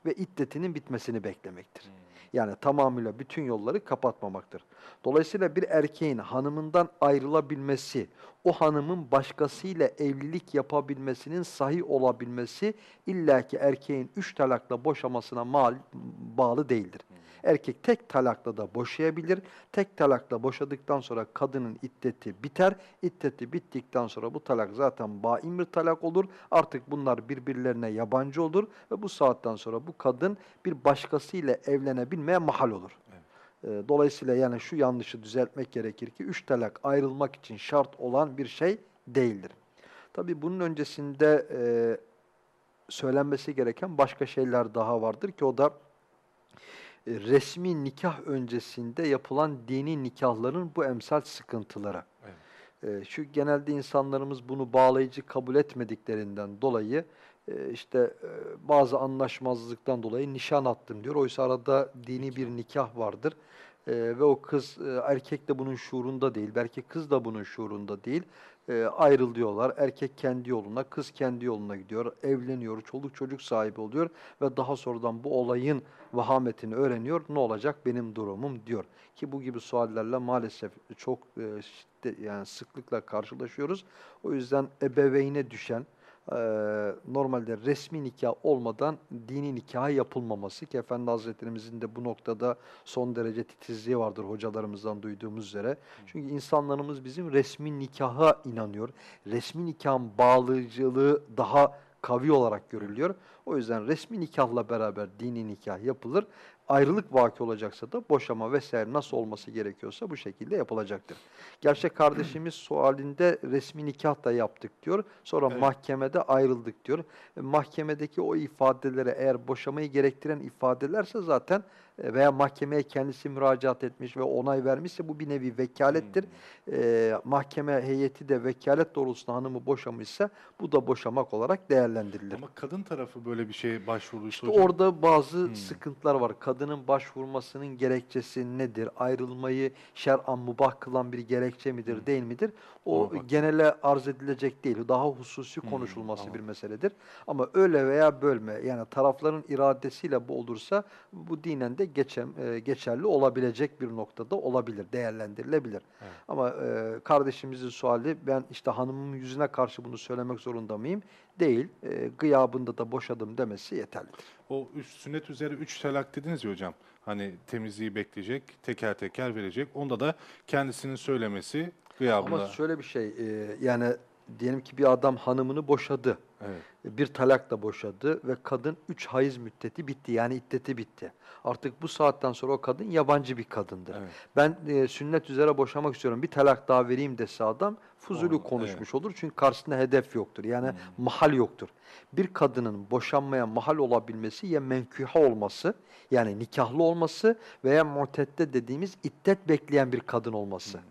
Speaker 2: ve iddetinin bitmesini beklemektir. Yani tamamıyla bütün yolları kapatmamaktır. Dolayısıyla bir erkeğin hanımından ayrılabilmesi, o hanımın başkasıyla evlilik yapabilmesinin sahih olabilmesi illaki erkeğin üç talakla boşamasına mal, bağlı değildir. Erkek tek talakla da boşayabilir. Tek talakla boşadıktan sonra kadının iddeti biter. İddeti bittikten sonra bu talak zaten bain bir talak olur. Artık bunlar birbirlerine yabancı olur ve bu saatten sonra bu kadın bir başkasıyla evlenebilmeye mahal olur. Ee, Dolayısıyla yani şu yanlışı düzeltmek gerekir ki üç talak ayrılmak için şart olan bir şey değildir. Tabii bunun öncesinde e, söylenmesi gereken başka şeyler daha vardır ki o da resmi nikah öncesinde yapılan dini nikahların bu emsal sıkıntıları.
Speaker 1: Evet.
Speaker 2: E, Şu genelde insanlarımız bunu bağlayıcı kabul etmediklerinden dolayı e, işte e, bazı anlaşmazlıktan dolayı nişan attım diyor. Oysa arada dini bir nikah vardır. E, ve o kız e, erkek de bunun şuurunda değil. Belki kız da bunun şuurunda değil. E, ayrılıyorlar. Erkek kendi yoluna, kız kendi yoluna gidiyor. Evleniyor, çoluk çocuk sahibi oluyor ve daha sonradan bu olayın vahametini öğreniyor. Ne olacak benim durumum diyor. Ki bu gibi suallerle maalesef çok e, şiddet- yani sıklıkla karşılaşıyoruz. O yüzden ebeveyne düşen e, normalde resmi nikah olmadan dini nikah yapılmaması ki Efendi Hazretlerimizin de bu noktada son derece titizliği vardır hocalarımızdan duyduğumuz üzere. Çünkü insanlarımız bizim resmi nikaha inanıyor. Resmi nikahın bağlayıcılığı daha kavi olarak görülüyor. O yüzden resmi nikahla beraber dini nikah yapılır. Ayrılık vaki olacaksa da boşama vesaire nasıl olması gerekiyorsa bu şekilde yapılacaktır. Gerçek kardeşimiz sualinde resmi nikah da yaptık diyor. Sonra
Speaker 1: Evet.
Speaker 2: mahkemede ayrıldık diyor. E, mahkemedeki o ifadelere eğer boşamayı gerektiren ifadelerse zaten e, veya mahkemeye kendisi müracaat etmiş ve onay vermişse bu bir nevi vekalettir. E, mahkeme heyeti de vekalet doğrultusunda hanımı boşamışsa bu da boşamak olarak değerlendirilir.
Speaker 1: Ama kadın tarafı böyle bir şeye başvurduysa
Speaker 2: İşte
Speaker 1: hocam.
Speaker 2: orada bazı
Speaker 1: Hmm.
Speaker 2: sıkıntılar var. Kadının başvurmasının gerekçesi nedir? Ayrılmayı şer'an mubah kılan bir gerekçe midir,
Speaker 1: Hmm.
Speaker 2: değil midir? O
Speaker 1: Ona bak.
Speaker 2: genele arz edilecek değil. Daha hususi konuşulması
Speaker 1: tamam.
Speaker 2: bir meseledir. Ama öyle veya bölme yani tarafların iradesiyle bu olursa bu dinen de geçem, e, geçerli olabilecek bir noktada olabilir, değerlendirilebilir.
Speaker 1: Evet.
Speaker 2: Ama e, kardeşimizin suali ben işte hanımımın yüzüne karşı bunu söylemek zorunda mıyım? Değil. E, gıyabında da boşadım demesi yeterlidir.
Speaker 1: O üç, sünnet üzere üç talak dediniz ya hocam. Hani temizliği bekleyecek, teker teker verecek. Onda da kendisinin söylemesi gıyabında.
Speaker 2: Ama şöyle bir şey, e, yani diyelim ki bir adam hanımını boşadı,
Speaker 1: Evet.
Speaker 2: bir talakla boşadı ve kadın üç hayız müddeti bitti, yani iddeti bitti. Artık bu saatten sonra o kadın yabancı bir kadındır.
Speaker 1: Evet.
Speaker 2: Ben e, sünnet üzere boşamak istiyorum, bir talak daha vereyim dese adam fuzulü
Speaker 1: Olmaz,
Speaker 2: konuşmuş olur. Çünkü karşısında hedef yoktur, yani
Speaker 1: Hmm.
Speaker 2: mahal yoktur. Bir kadının boşanmaya mahal olabilmesi ya menküha olması, yani nikahlı olması veya mutette dediğimiz iddet bekleyen bir kadın olması.
Speaker 1: Hmm.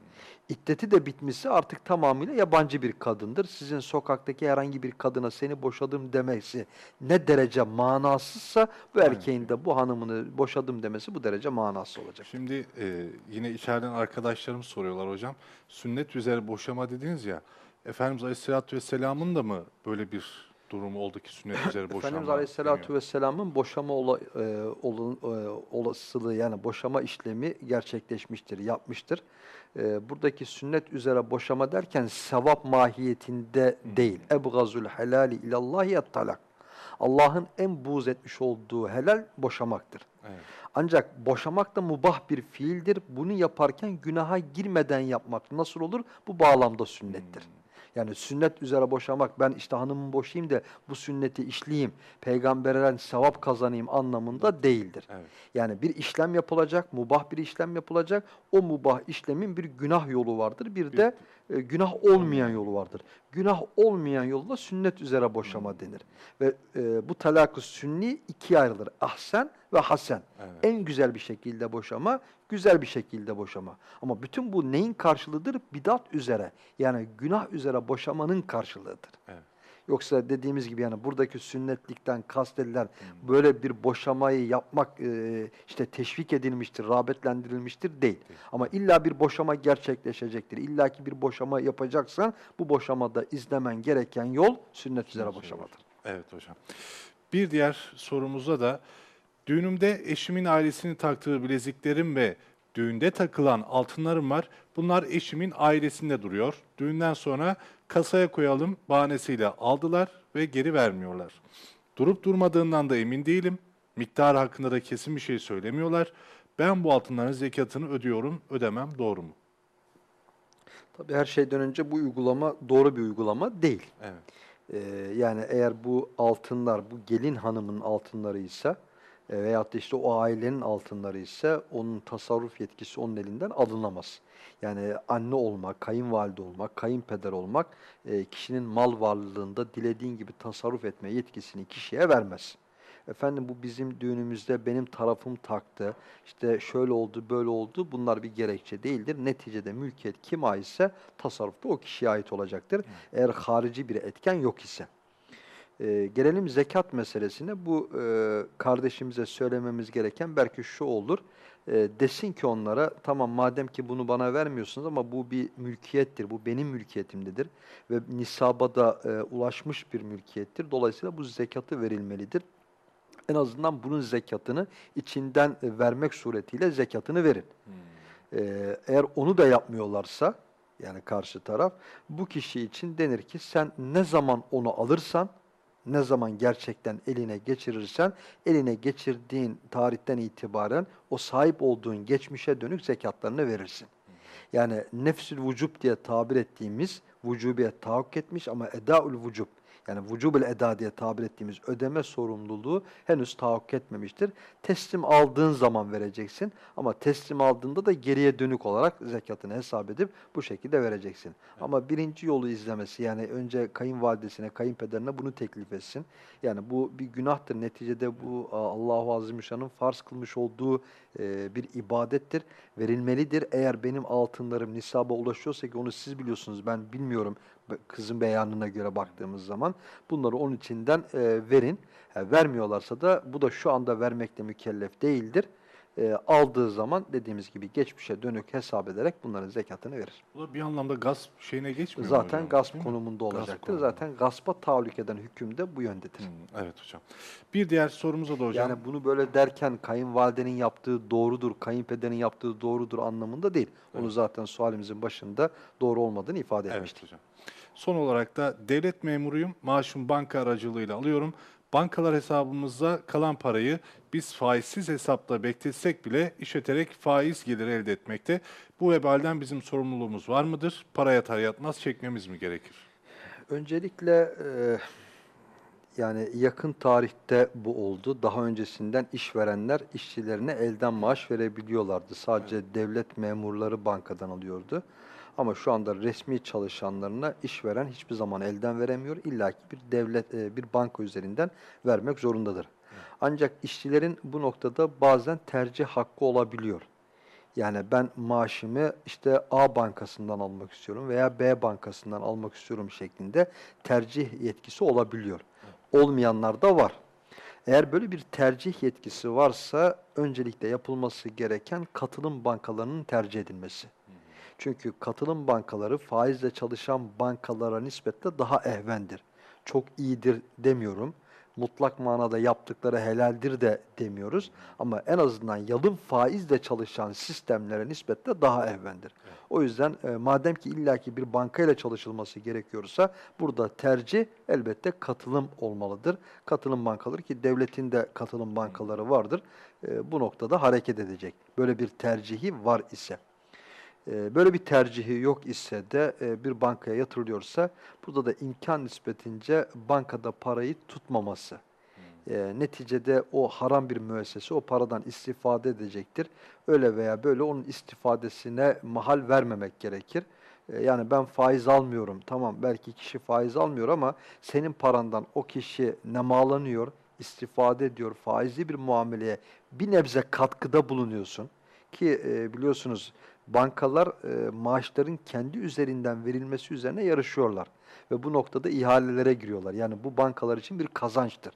Speaker 2: İddeti de bitmişse artık tamamıyla yabancı bir kadındır. Sizin sokaktaki herhangi bir kadına seni boşadım demesi ne derece manasızsa bu erkeğin de bu hanımını boşadım demesi bu derece manasız olacak.
Speaker 1: Şimdi e, yine içeriden arkadaşlarım soruyorlar hocam. Sünnet üzere boşama dediniz ya. Efendimiz Aleyhisselatü Vesselam'ın da mı böyle bir durumu oldu ki sünnet üzere boşanma
Speaker 2: Efendimiz Aleyhisselatü? Vesselam'ın boşama ola, e, olun- e, olasılığı yani boşama işlemi gerçekleşmiştir, yapmıştır. E, buradaki sünnet üzere boşama derken sevap mahiyetinde değil. Ebgazul helali ilallahi talak. Allah'ın en buğz etmiş olduğu helal boşamaktır.
Speaker 1: Evet.
Speaker 2: Ancak boşamak da mubah bir fiildir. Bunu yaparken günaha girmeden yapmak nasıl olur? Bu bağlamda sünnettir. Yani sünnet üzere boşamak, ben işte hanımımı boşayayım da bu sünneti işleyeyim, peygamberden sevap kazanayım anlamında değildir.
Speaker 1: Evet.
Speaker 2: Yani bir işlem yapılacak, mubah bir işlem yapılacak. O mubah işlemin bir günah yolu vardır. Bir de e, günah olmayan yolu vardır. Günah olmayan yolla sünnet üzere boşama denir. Ve e, bu talak-ı sünni ikiye ayrılır. Ahsen ve hasen.
Speaker 1: Evet.
Speaker 2: En güzel bir şekilde boşama, güzel bir şekilde boşama. Ama bütün bu neyin karşılığıdır? Bidat üzere. Yani günah üzere boşamanın karşılığıdır.
Speaker 1: Evet.
Speaker 2: Yoksa dediğimiz gibi yani buradaki sünnetlikten kastedilen böyle bir boşamayı yapmak e, işte teşvik edilmiştir, rağbetlendirilmiştir değil. Ama illa bir boşama gerçekleşecektir. İlla ki bir boşama yapacaksan bu boşamada izlemen gereken yol sünnet üzere boşamadır.
Speaker 1: Evet hocam. Bir diğer sorumuzda da düğünümde eşimin ailesini taktığı bileziklerim ve düğünde takılan altınlarım var. Bunlar eşimin ailesinde duruyor. Düğünden sonra kasaya koyalım bahanesiyle aldılar ve geri vermiyorlar. Durup durmadığından da emin değilim. Miktar hakkında da kesin bir şey söylemiyorlar. Ben bu altınların zekatını ödüyorum, ödemem doğru mu?
Speaker 2: Tabii her şeyden önce bu uygulama doğru bir uygulama değil.
Speaker 1: Evet.
Speaker 2: Ee, yani eğer bu altınlar, bu gelin hanımın altınları ise e, veyahut da işte o ailenin altınları ise onun tasarruf yetkisi onun elinden alınamaz. Yani anne olmak, kayınvalide olmak, kayınpeder olmak e, kişinin mal varlığında dilediğin gibi tasarruf etme yetkisini kişiye vermez. Efendim bu bizim düğünümüzde benim tarafım taktı, işte şöyle oldu, böyle oldu bunlar bir gerekçe değildir. Neticede mülkiyet kime aitse tasarruf da o kişiye ait olacaktır. Eğer harici bir etken yok ise. Ee, gelelim zekat meselesine. Bu e, kardeşimize söylememiz gereken belki şu olur. E, desin ki onlara tamam madem ki bunu bana vermiyorsunuz ama bu bir mülkiyettir. Bu benim mülkiyetimdedir. Ve nisaba da e, ulaşmış bir mülkiyettir. Dolayısıyla bu zekatı verilmelidir. En azından bunun zekatını içinden e, vermek suretiyle zekatını verin. Ee, eğer onu da yapmıyorlarsa yani karşı taraf bu kişi için denir ki sen ne zaman onu alırsan ne zaman gerçekten eline geçirirsen eline geçirdiğin tarihten itibaren o sahip olduğun geçmişe dönük zekatlarını verirsin. Yani nefsül vücub diye tabir ettiğimiz vücubiyet tahakkuk etmiş ama edaül vücub Yani vücubel eda diye tabir ettiğimiz ödeme sorumluluğu henüz tahakkuk etmemiştir. Teslim aldığın zaman vereceksin ama teslim aldığında da geriye dönük olarak zekatını hesap edip bu şekilde vereceksin. Ama birinci yolu izlemesi yani önce kayınvalidesine, kayınpederine bunu teklif etsin. Yani bu bir günahtır. Neticede bu Allahu Azimüşşan'ın farz kılmış olduğu e, bir ibadettir. Verilmelidir. Eğer benim altınlarım nisaba ulaşıyorsa ki onu siz biliyorsunuz ben bilmiyorum kızın beyanına göre baktığımız zaman bunları onun içinden e, verin. Ha, vermiyorlarsa da bu da şu anda vermekle mükellef değildir. E, aldığı zaman dediğimiz gibi geçmişe dönük hesap ederek bunların zekatını verir.
Speaker 1: Bu da bir anlamda gasp şeyine geçmiyor mu
Speaker 2: Zaten
Speaker 1: hocam?
Speaker 2: gasp konumunda
Speaker 1: Gasp
Speaker 2: olacaktır.
Speaker 1: konumunda.
Speaker 2: Zaten gaspa tahallük eden hüküm de bu yöndedir.
Speaker 1: Hmm, evet hocam. Bir diğer sorumuza da hocam.
Speaker 2: Yani bunu böyle derken kayınvalidenin yaptığı doğrudur, kayınpederin yaptığı doğrudur anlamında değil. Onu
Speaker 1: Evet.
Speaker 2: zaten sualimizin başında doğru olmadığını ifade
Speaker 1: Evet
Speaker 2: etmiştik.
Speaker 1: hocam. Son olarak da devlet memuruyum. Maaşımı banka aracılığıyla alıyorum. Bankalar hesabımızda kalan parayı biz faizsiz hesapta bekletsek bile işleterek faiz geliri elde etmekte. Bu vebalden bizim sorumluluğumuz var mıdır? Para yatar yatmaz çekmemiz mi gerekir?
Speaker 2: Öncelikle e, yani yakın tarihte bu oldu. Daha öncesinden işverenler işçilerine elden maaş verebiliyorlardı. Sadece devlet memurları bankadan alıyordu. Ama şu anda resmi çalışanlarına işveren hiçbir zaman elden veremiyor. İlla ki bir devlet e, bir banka üzerinden vermek zorundadır. Ancak işçilerin bu noktada bazen tercih hakkı olabiliyor. Yani ben maaşımı işte A bankasından almak istiyorum veya B bankasından almak istiyorum şeklinde tercih yetkisi olabiliyor. Olmayanlar da var. Eğer böyle bir tercih yetkisi varsa öncelikle yapılması gereken katılım bankalarının tercih edilmesi. Çünkü katılım bankaları faizle çalışan bankalara nispetle daha ehvendir. Çok iyidir demiyorum. Mutlak manada yaptıkları helaldir de demiyoruz. Ama en azından yalın faizle çalışan sistemlere nispetle daha ehvendir. O yüzden e, madem ki illaki bir bankayla çalışılması gerekiyorsa burada tercih elbette katılım olmalıdır. Katılım bankaları ki devletin de katılım bankaları vardır. E, bu noktada hareket edecek. Böyle bir tercihi var ise. E, Böyle bir tercihi yok ise de e, bir bankaya yatırılıyorsa burada da imkan nispetince bankada parayı tutmaması. E, neticede o haram bir müessese o paradan istifade edecektir. Öyle veya böyle onun istifadesine mahal vermemek gerekir. E, yani ben faiz almıyorum. Tamam belki kişi faiz almıyor ama senin parandan o kişi nemalanıyor, istifade ediyor. Faizli bir muameleye bir nebze katkıda bulunuyorsun. Ki e, biliyorsunuz bankalar e, maaşların kendi üzerinden verilmesi üzerine yarışıyorlar. Ve bu noktada ihalelere giriyorlar. Yani bu bankalar için bir kazançtır.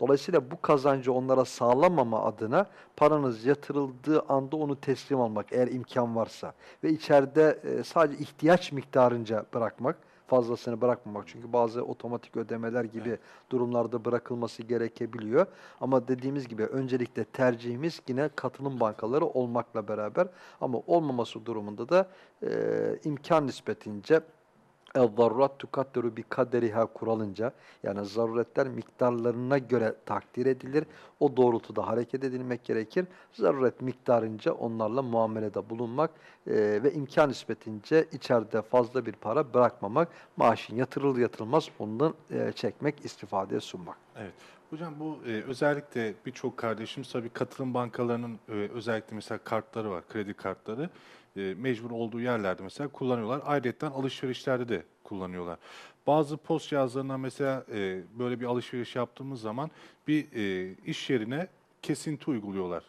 Speaker 2: Dolayısıyla bu kazancı onlara sağlamama adına paranız yatırıldığı anda onu teslim almak eğer imkan varsa ve içeride e, sadece ihtiyaç miktarınca bırakmak, fazlasını bırakmamak. Çünkü bazı otomatik ödemeler gibi durumlarda bırakılması gerekebiliyor. Ama dediğimiz gibi öncelikle tercihimiz yine katılım bankaları olmakla beraber ama olmaması durumunda da e, imkan nispetince El-zarrurat tukadderu bi kaderiha kuralınca yani zaruretler miktarlarına göre takdir edilir. O doğrultuda hareket edilmek gerekir. Zaruret miktarınca onlarla muamelede bulunmak e, ve imkan nispetince içeride fazla bir para bırakmamak, maaşın yatırıl yatırılmaz ondan e, çekmek, istifadeye sunmak.
Speaker 1: Evet. Hocam bu e, özellikle birçok kardeşimiz tabii katılım bankalarının e, özellikle mesela kartları var, kredi kartları. E, mecbur olduğu yerlerde mesela kullanıyorlar. Ayrıca alışverişlerde de kullanıyorlar. Bazı post cihazlarından mesela e, böyle bir alışveriş yaptığımız zaman bir e, iş yerine kesinti uyguluyorlar.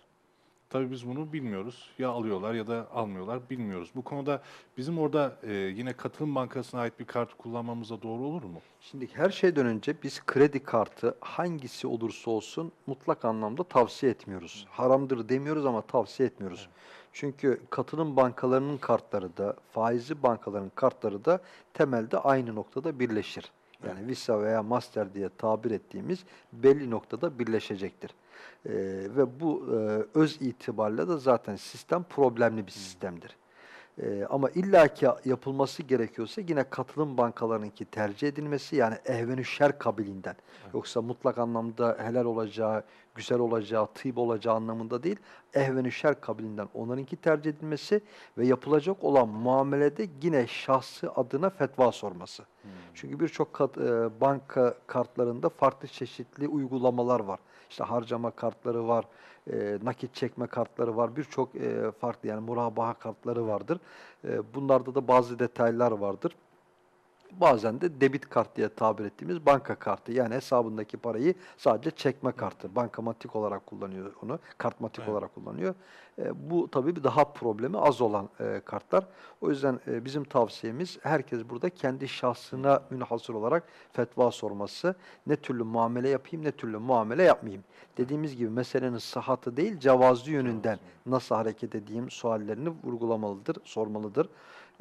Speaker 1: Tabii biz bunu bilmiyoruz. Ya alıyorlar ya da almıyorlar bilmiyoruz. Bu konuda bizim orada e, yine katılım bankasına ait bir kart kullanmamız da doğru olur mu?
Speaker 2: Şimdi her şeyden önce biz kredi kartı hangisi olursa olsun mutlak anlamda tavsiye etmiyoruz. Haramdır demiyoruz ama tavsiye etmiyoruz. Çünkü katılım bankalarının kartları da, faizli bankaların kartları da temelde aynı noktada birleşir. Yani Visa veya Master diye tabir ettiğimiz belli noktada birleşecektir. Ee, ve bu e, öz itibariyle de zaten sistem problemli bir sistemdir. Ee, ama illaki yapılması gerekiyorsa yine katılım bankalarınki tercih edilmesi yani ehvenü şer kabilinden. Yoksa mutlak anlamda helal olacağı güzel olacağı, tıyb olacağı anlamında değil, ehven-i şer kabilinden onlarınki tercih edilmesi ve yapılacak olan muamelede yine şahsı adına fetva sorması. Çünkü birçok kat- e, banka kartlarında farklı çeşitli uygulamalar var. İşte harcama kartları var, e, nakit çekme kartları var, birçok e, farklı yani murabaha kartları vardır. E, bunlarda da bazı detaylar vardır. Bazen de debit kart diye tabir ettiğimiz banka kartı. Yani hesabındaki parayı sadece çekme kartı. Bankamatik olarak kullanıyor onu. Kartmatik
Speaker 1: Evet.
Speaker 2: olarak kullanıyor. E, bu tabii daha problemi az olan e, kartlar. O yüzden e, bizim tavsiyemiz herkes burada kendi şahsına münhasır olarak fetva sorması. Ne türlü muamele yapayım, ne türlü muamele yapmayayım. Dediğimiz gibi meselenin sıhhatı değil, cevazı yönünden nasıl hareket edeyim suallerini vurgulamalıdır, sormalıdır,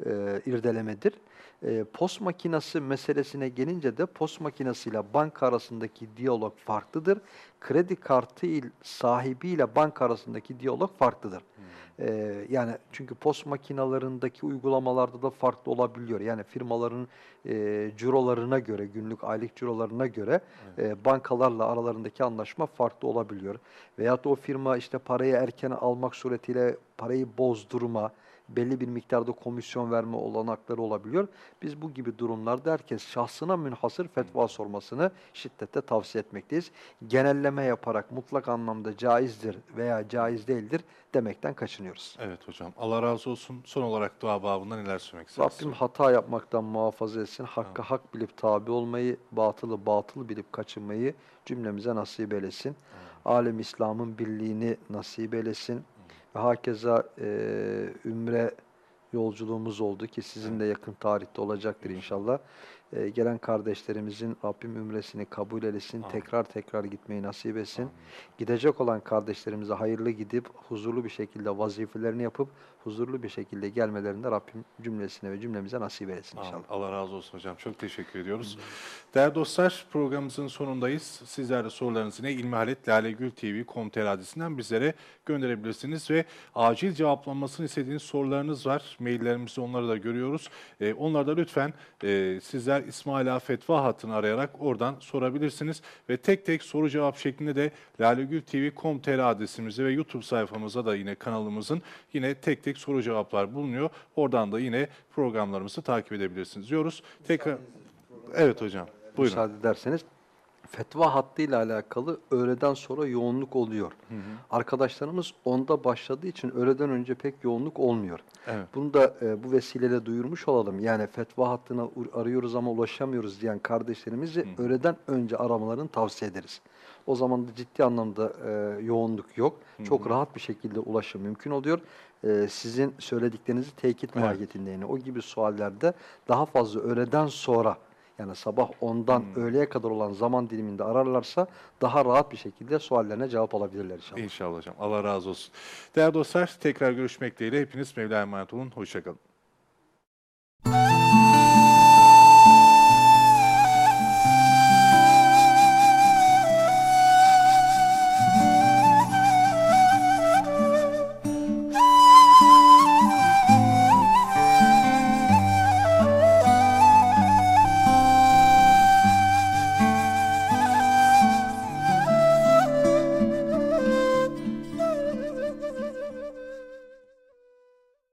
Speaker 2: e, irdelemedir. E, post makinası meselesine gelince de post makinasıyla banka arasındaki diyalog farklıdır. Kredi kartı il, sahibiyle banka arasındaki diyalog farklıdır. E, yani çünkü post makinalarındaki uygulamalarda da farklı olabiliyor. Yani firmaların e, cirolarına göre, günlük aylık cirolarına göre e, bankalarla aralarındaki anlaşma farklı olabiliyor. Veyahut da o firma işte parayı erken almak suretiyle parayı bozdurma, belli bir miktarda komisyon verme olanakları olabiliyor. Biz bu gibi durumlarda herkes şahsına münhasır fetva sormasını şiddetle tavsiye etmekteyiz. Genelleme yaparak mutlak anlamda caizdir veya caiz değildir demekten kaçınıyoruz.
Speaker 1: Evet hocam. Allah razı olsun. Son olarak dua babında neler söylemek istersiniz?
Speaker 2: Rabbim hata yapmaktan muhafaza etsin. Hakka hak bilip tabi olmayı, batılı batıl bilip kaçınmayı cümlemize nasip eylesin. Alem İslam'ın birliğini nasip eylesin. Ve hakeza e, ümre yolculuğumuz oldu ki sizin de yakın tarihte olacaktır inşallah. E, gelen kardeşlerimizin Rabbim ümresini kabul eylesin.
Speaker 1: Amin.
Speaker 2: Tekrar tekrar gitmeyi nasip etsin.
Speaker 1: Amin.
Speaker 2: Gidecek olan kardeşlerimize hayırlı gidip huzurlu bir şekilde vazifelerini yapıp huzurlu bir şekilde gelmelerinde Rabbim cümlesine ve cümlemize nasip
Speaker 1: Amin.
Speaker 2: inşallah.
Speaker 1: Allah razı olsun hocam. Çok teşekkür ediyoruz. Değerli dostlar programımızın sonundayız. Sizler de sorularınızı yine ilmihaletlalegültv.com.tr adresinden bizlere gönderebilirsiniz ve acil cevaplanmasını istediğiniz sorularınız var. Maillerimizde onları da görüyoruz. Ee, onları da lütfen e, sizler İsmail Ağa Fetva hattını arayarak oradan sorabilirsiniz. Ve tek tek soru cevap şeklinde de lalegültv.com.tr adresimize ve YouTube sayfamıza da yine kanalımızın yine tek tek soru cevaplar bulunuyor. Oradan da yine programlarımızı takip edebilirsiniz diyoruz. Tekrar Evet hocam. Buyurun.
Speaker 2: Müsaade ederseniz. Fetva hattıyla alakalı öğleden sonra yoğunluk oluyor. Arkadaşlarımız onda başladığı için öğleden önce pek yoğunluk olmuyor.
Speaker 1: Evet.
Speaker 2: Bunu da e, bu vesileyle duyurmuş olalım. Yani fetva hattına arıyoruz ama ulaşamıyoruz diyen kardeşlerimizi öğleden önce aramalarını tavsiye ederiz. O zaman da ciddi anlamda e, yoğunluk yok. Çok rahat bir şekilde ulaşım mümkün oluyor. E, sizin söylediklerinizi tekit
Speaker 1: Evet.
Speaker 2: mahiyetinde yani o gibi suallerde daha fazla öğleden sonra yani sabah 10'dan öğleye kadar olan zaman diliminde ararlarsa daha rahat bir şekilde suallerine cevap alabilirler inşallah.
Speaker 1: İnşallah hocam. Allah razı olsun. Değerli dostlar tekrar görüşmek dileğiyle hepiniz Mevla'ya emanet olun. Hoşçakalın.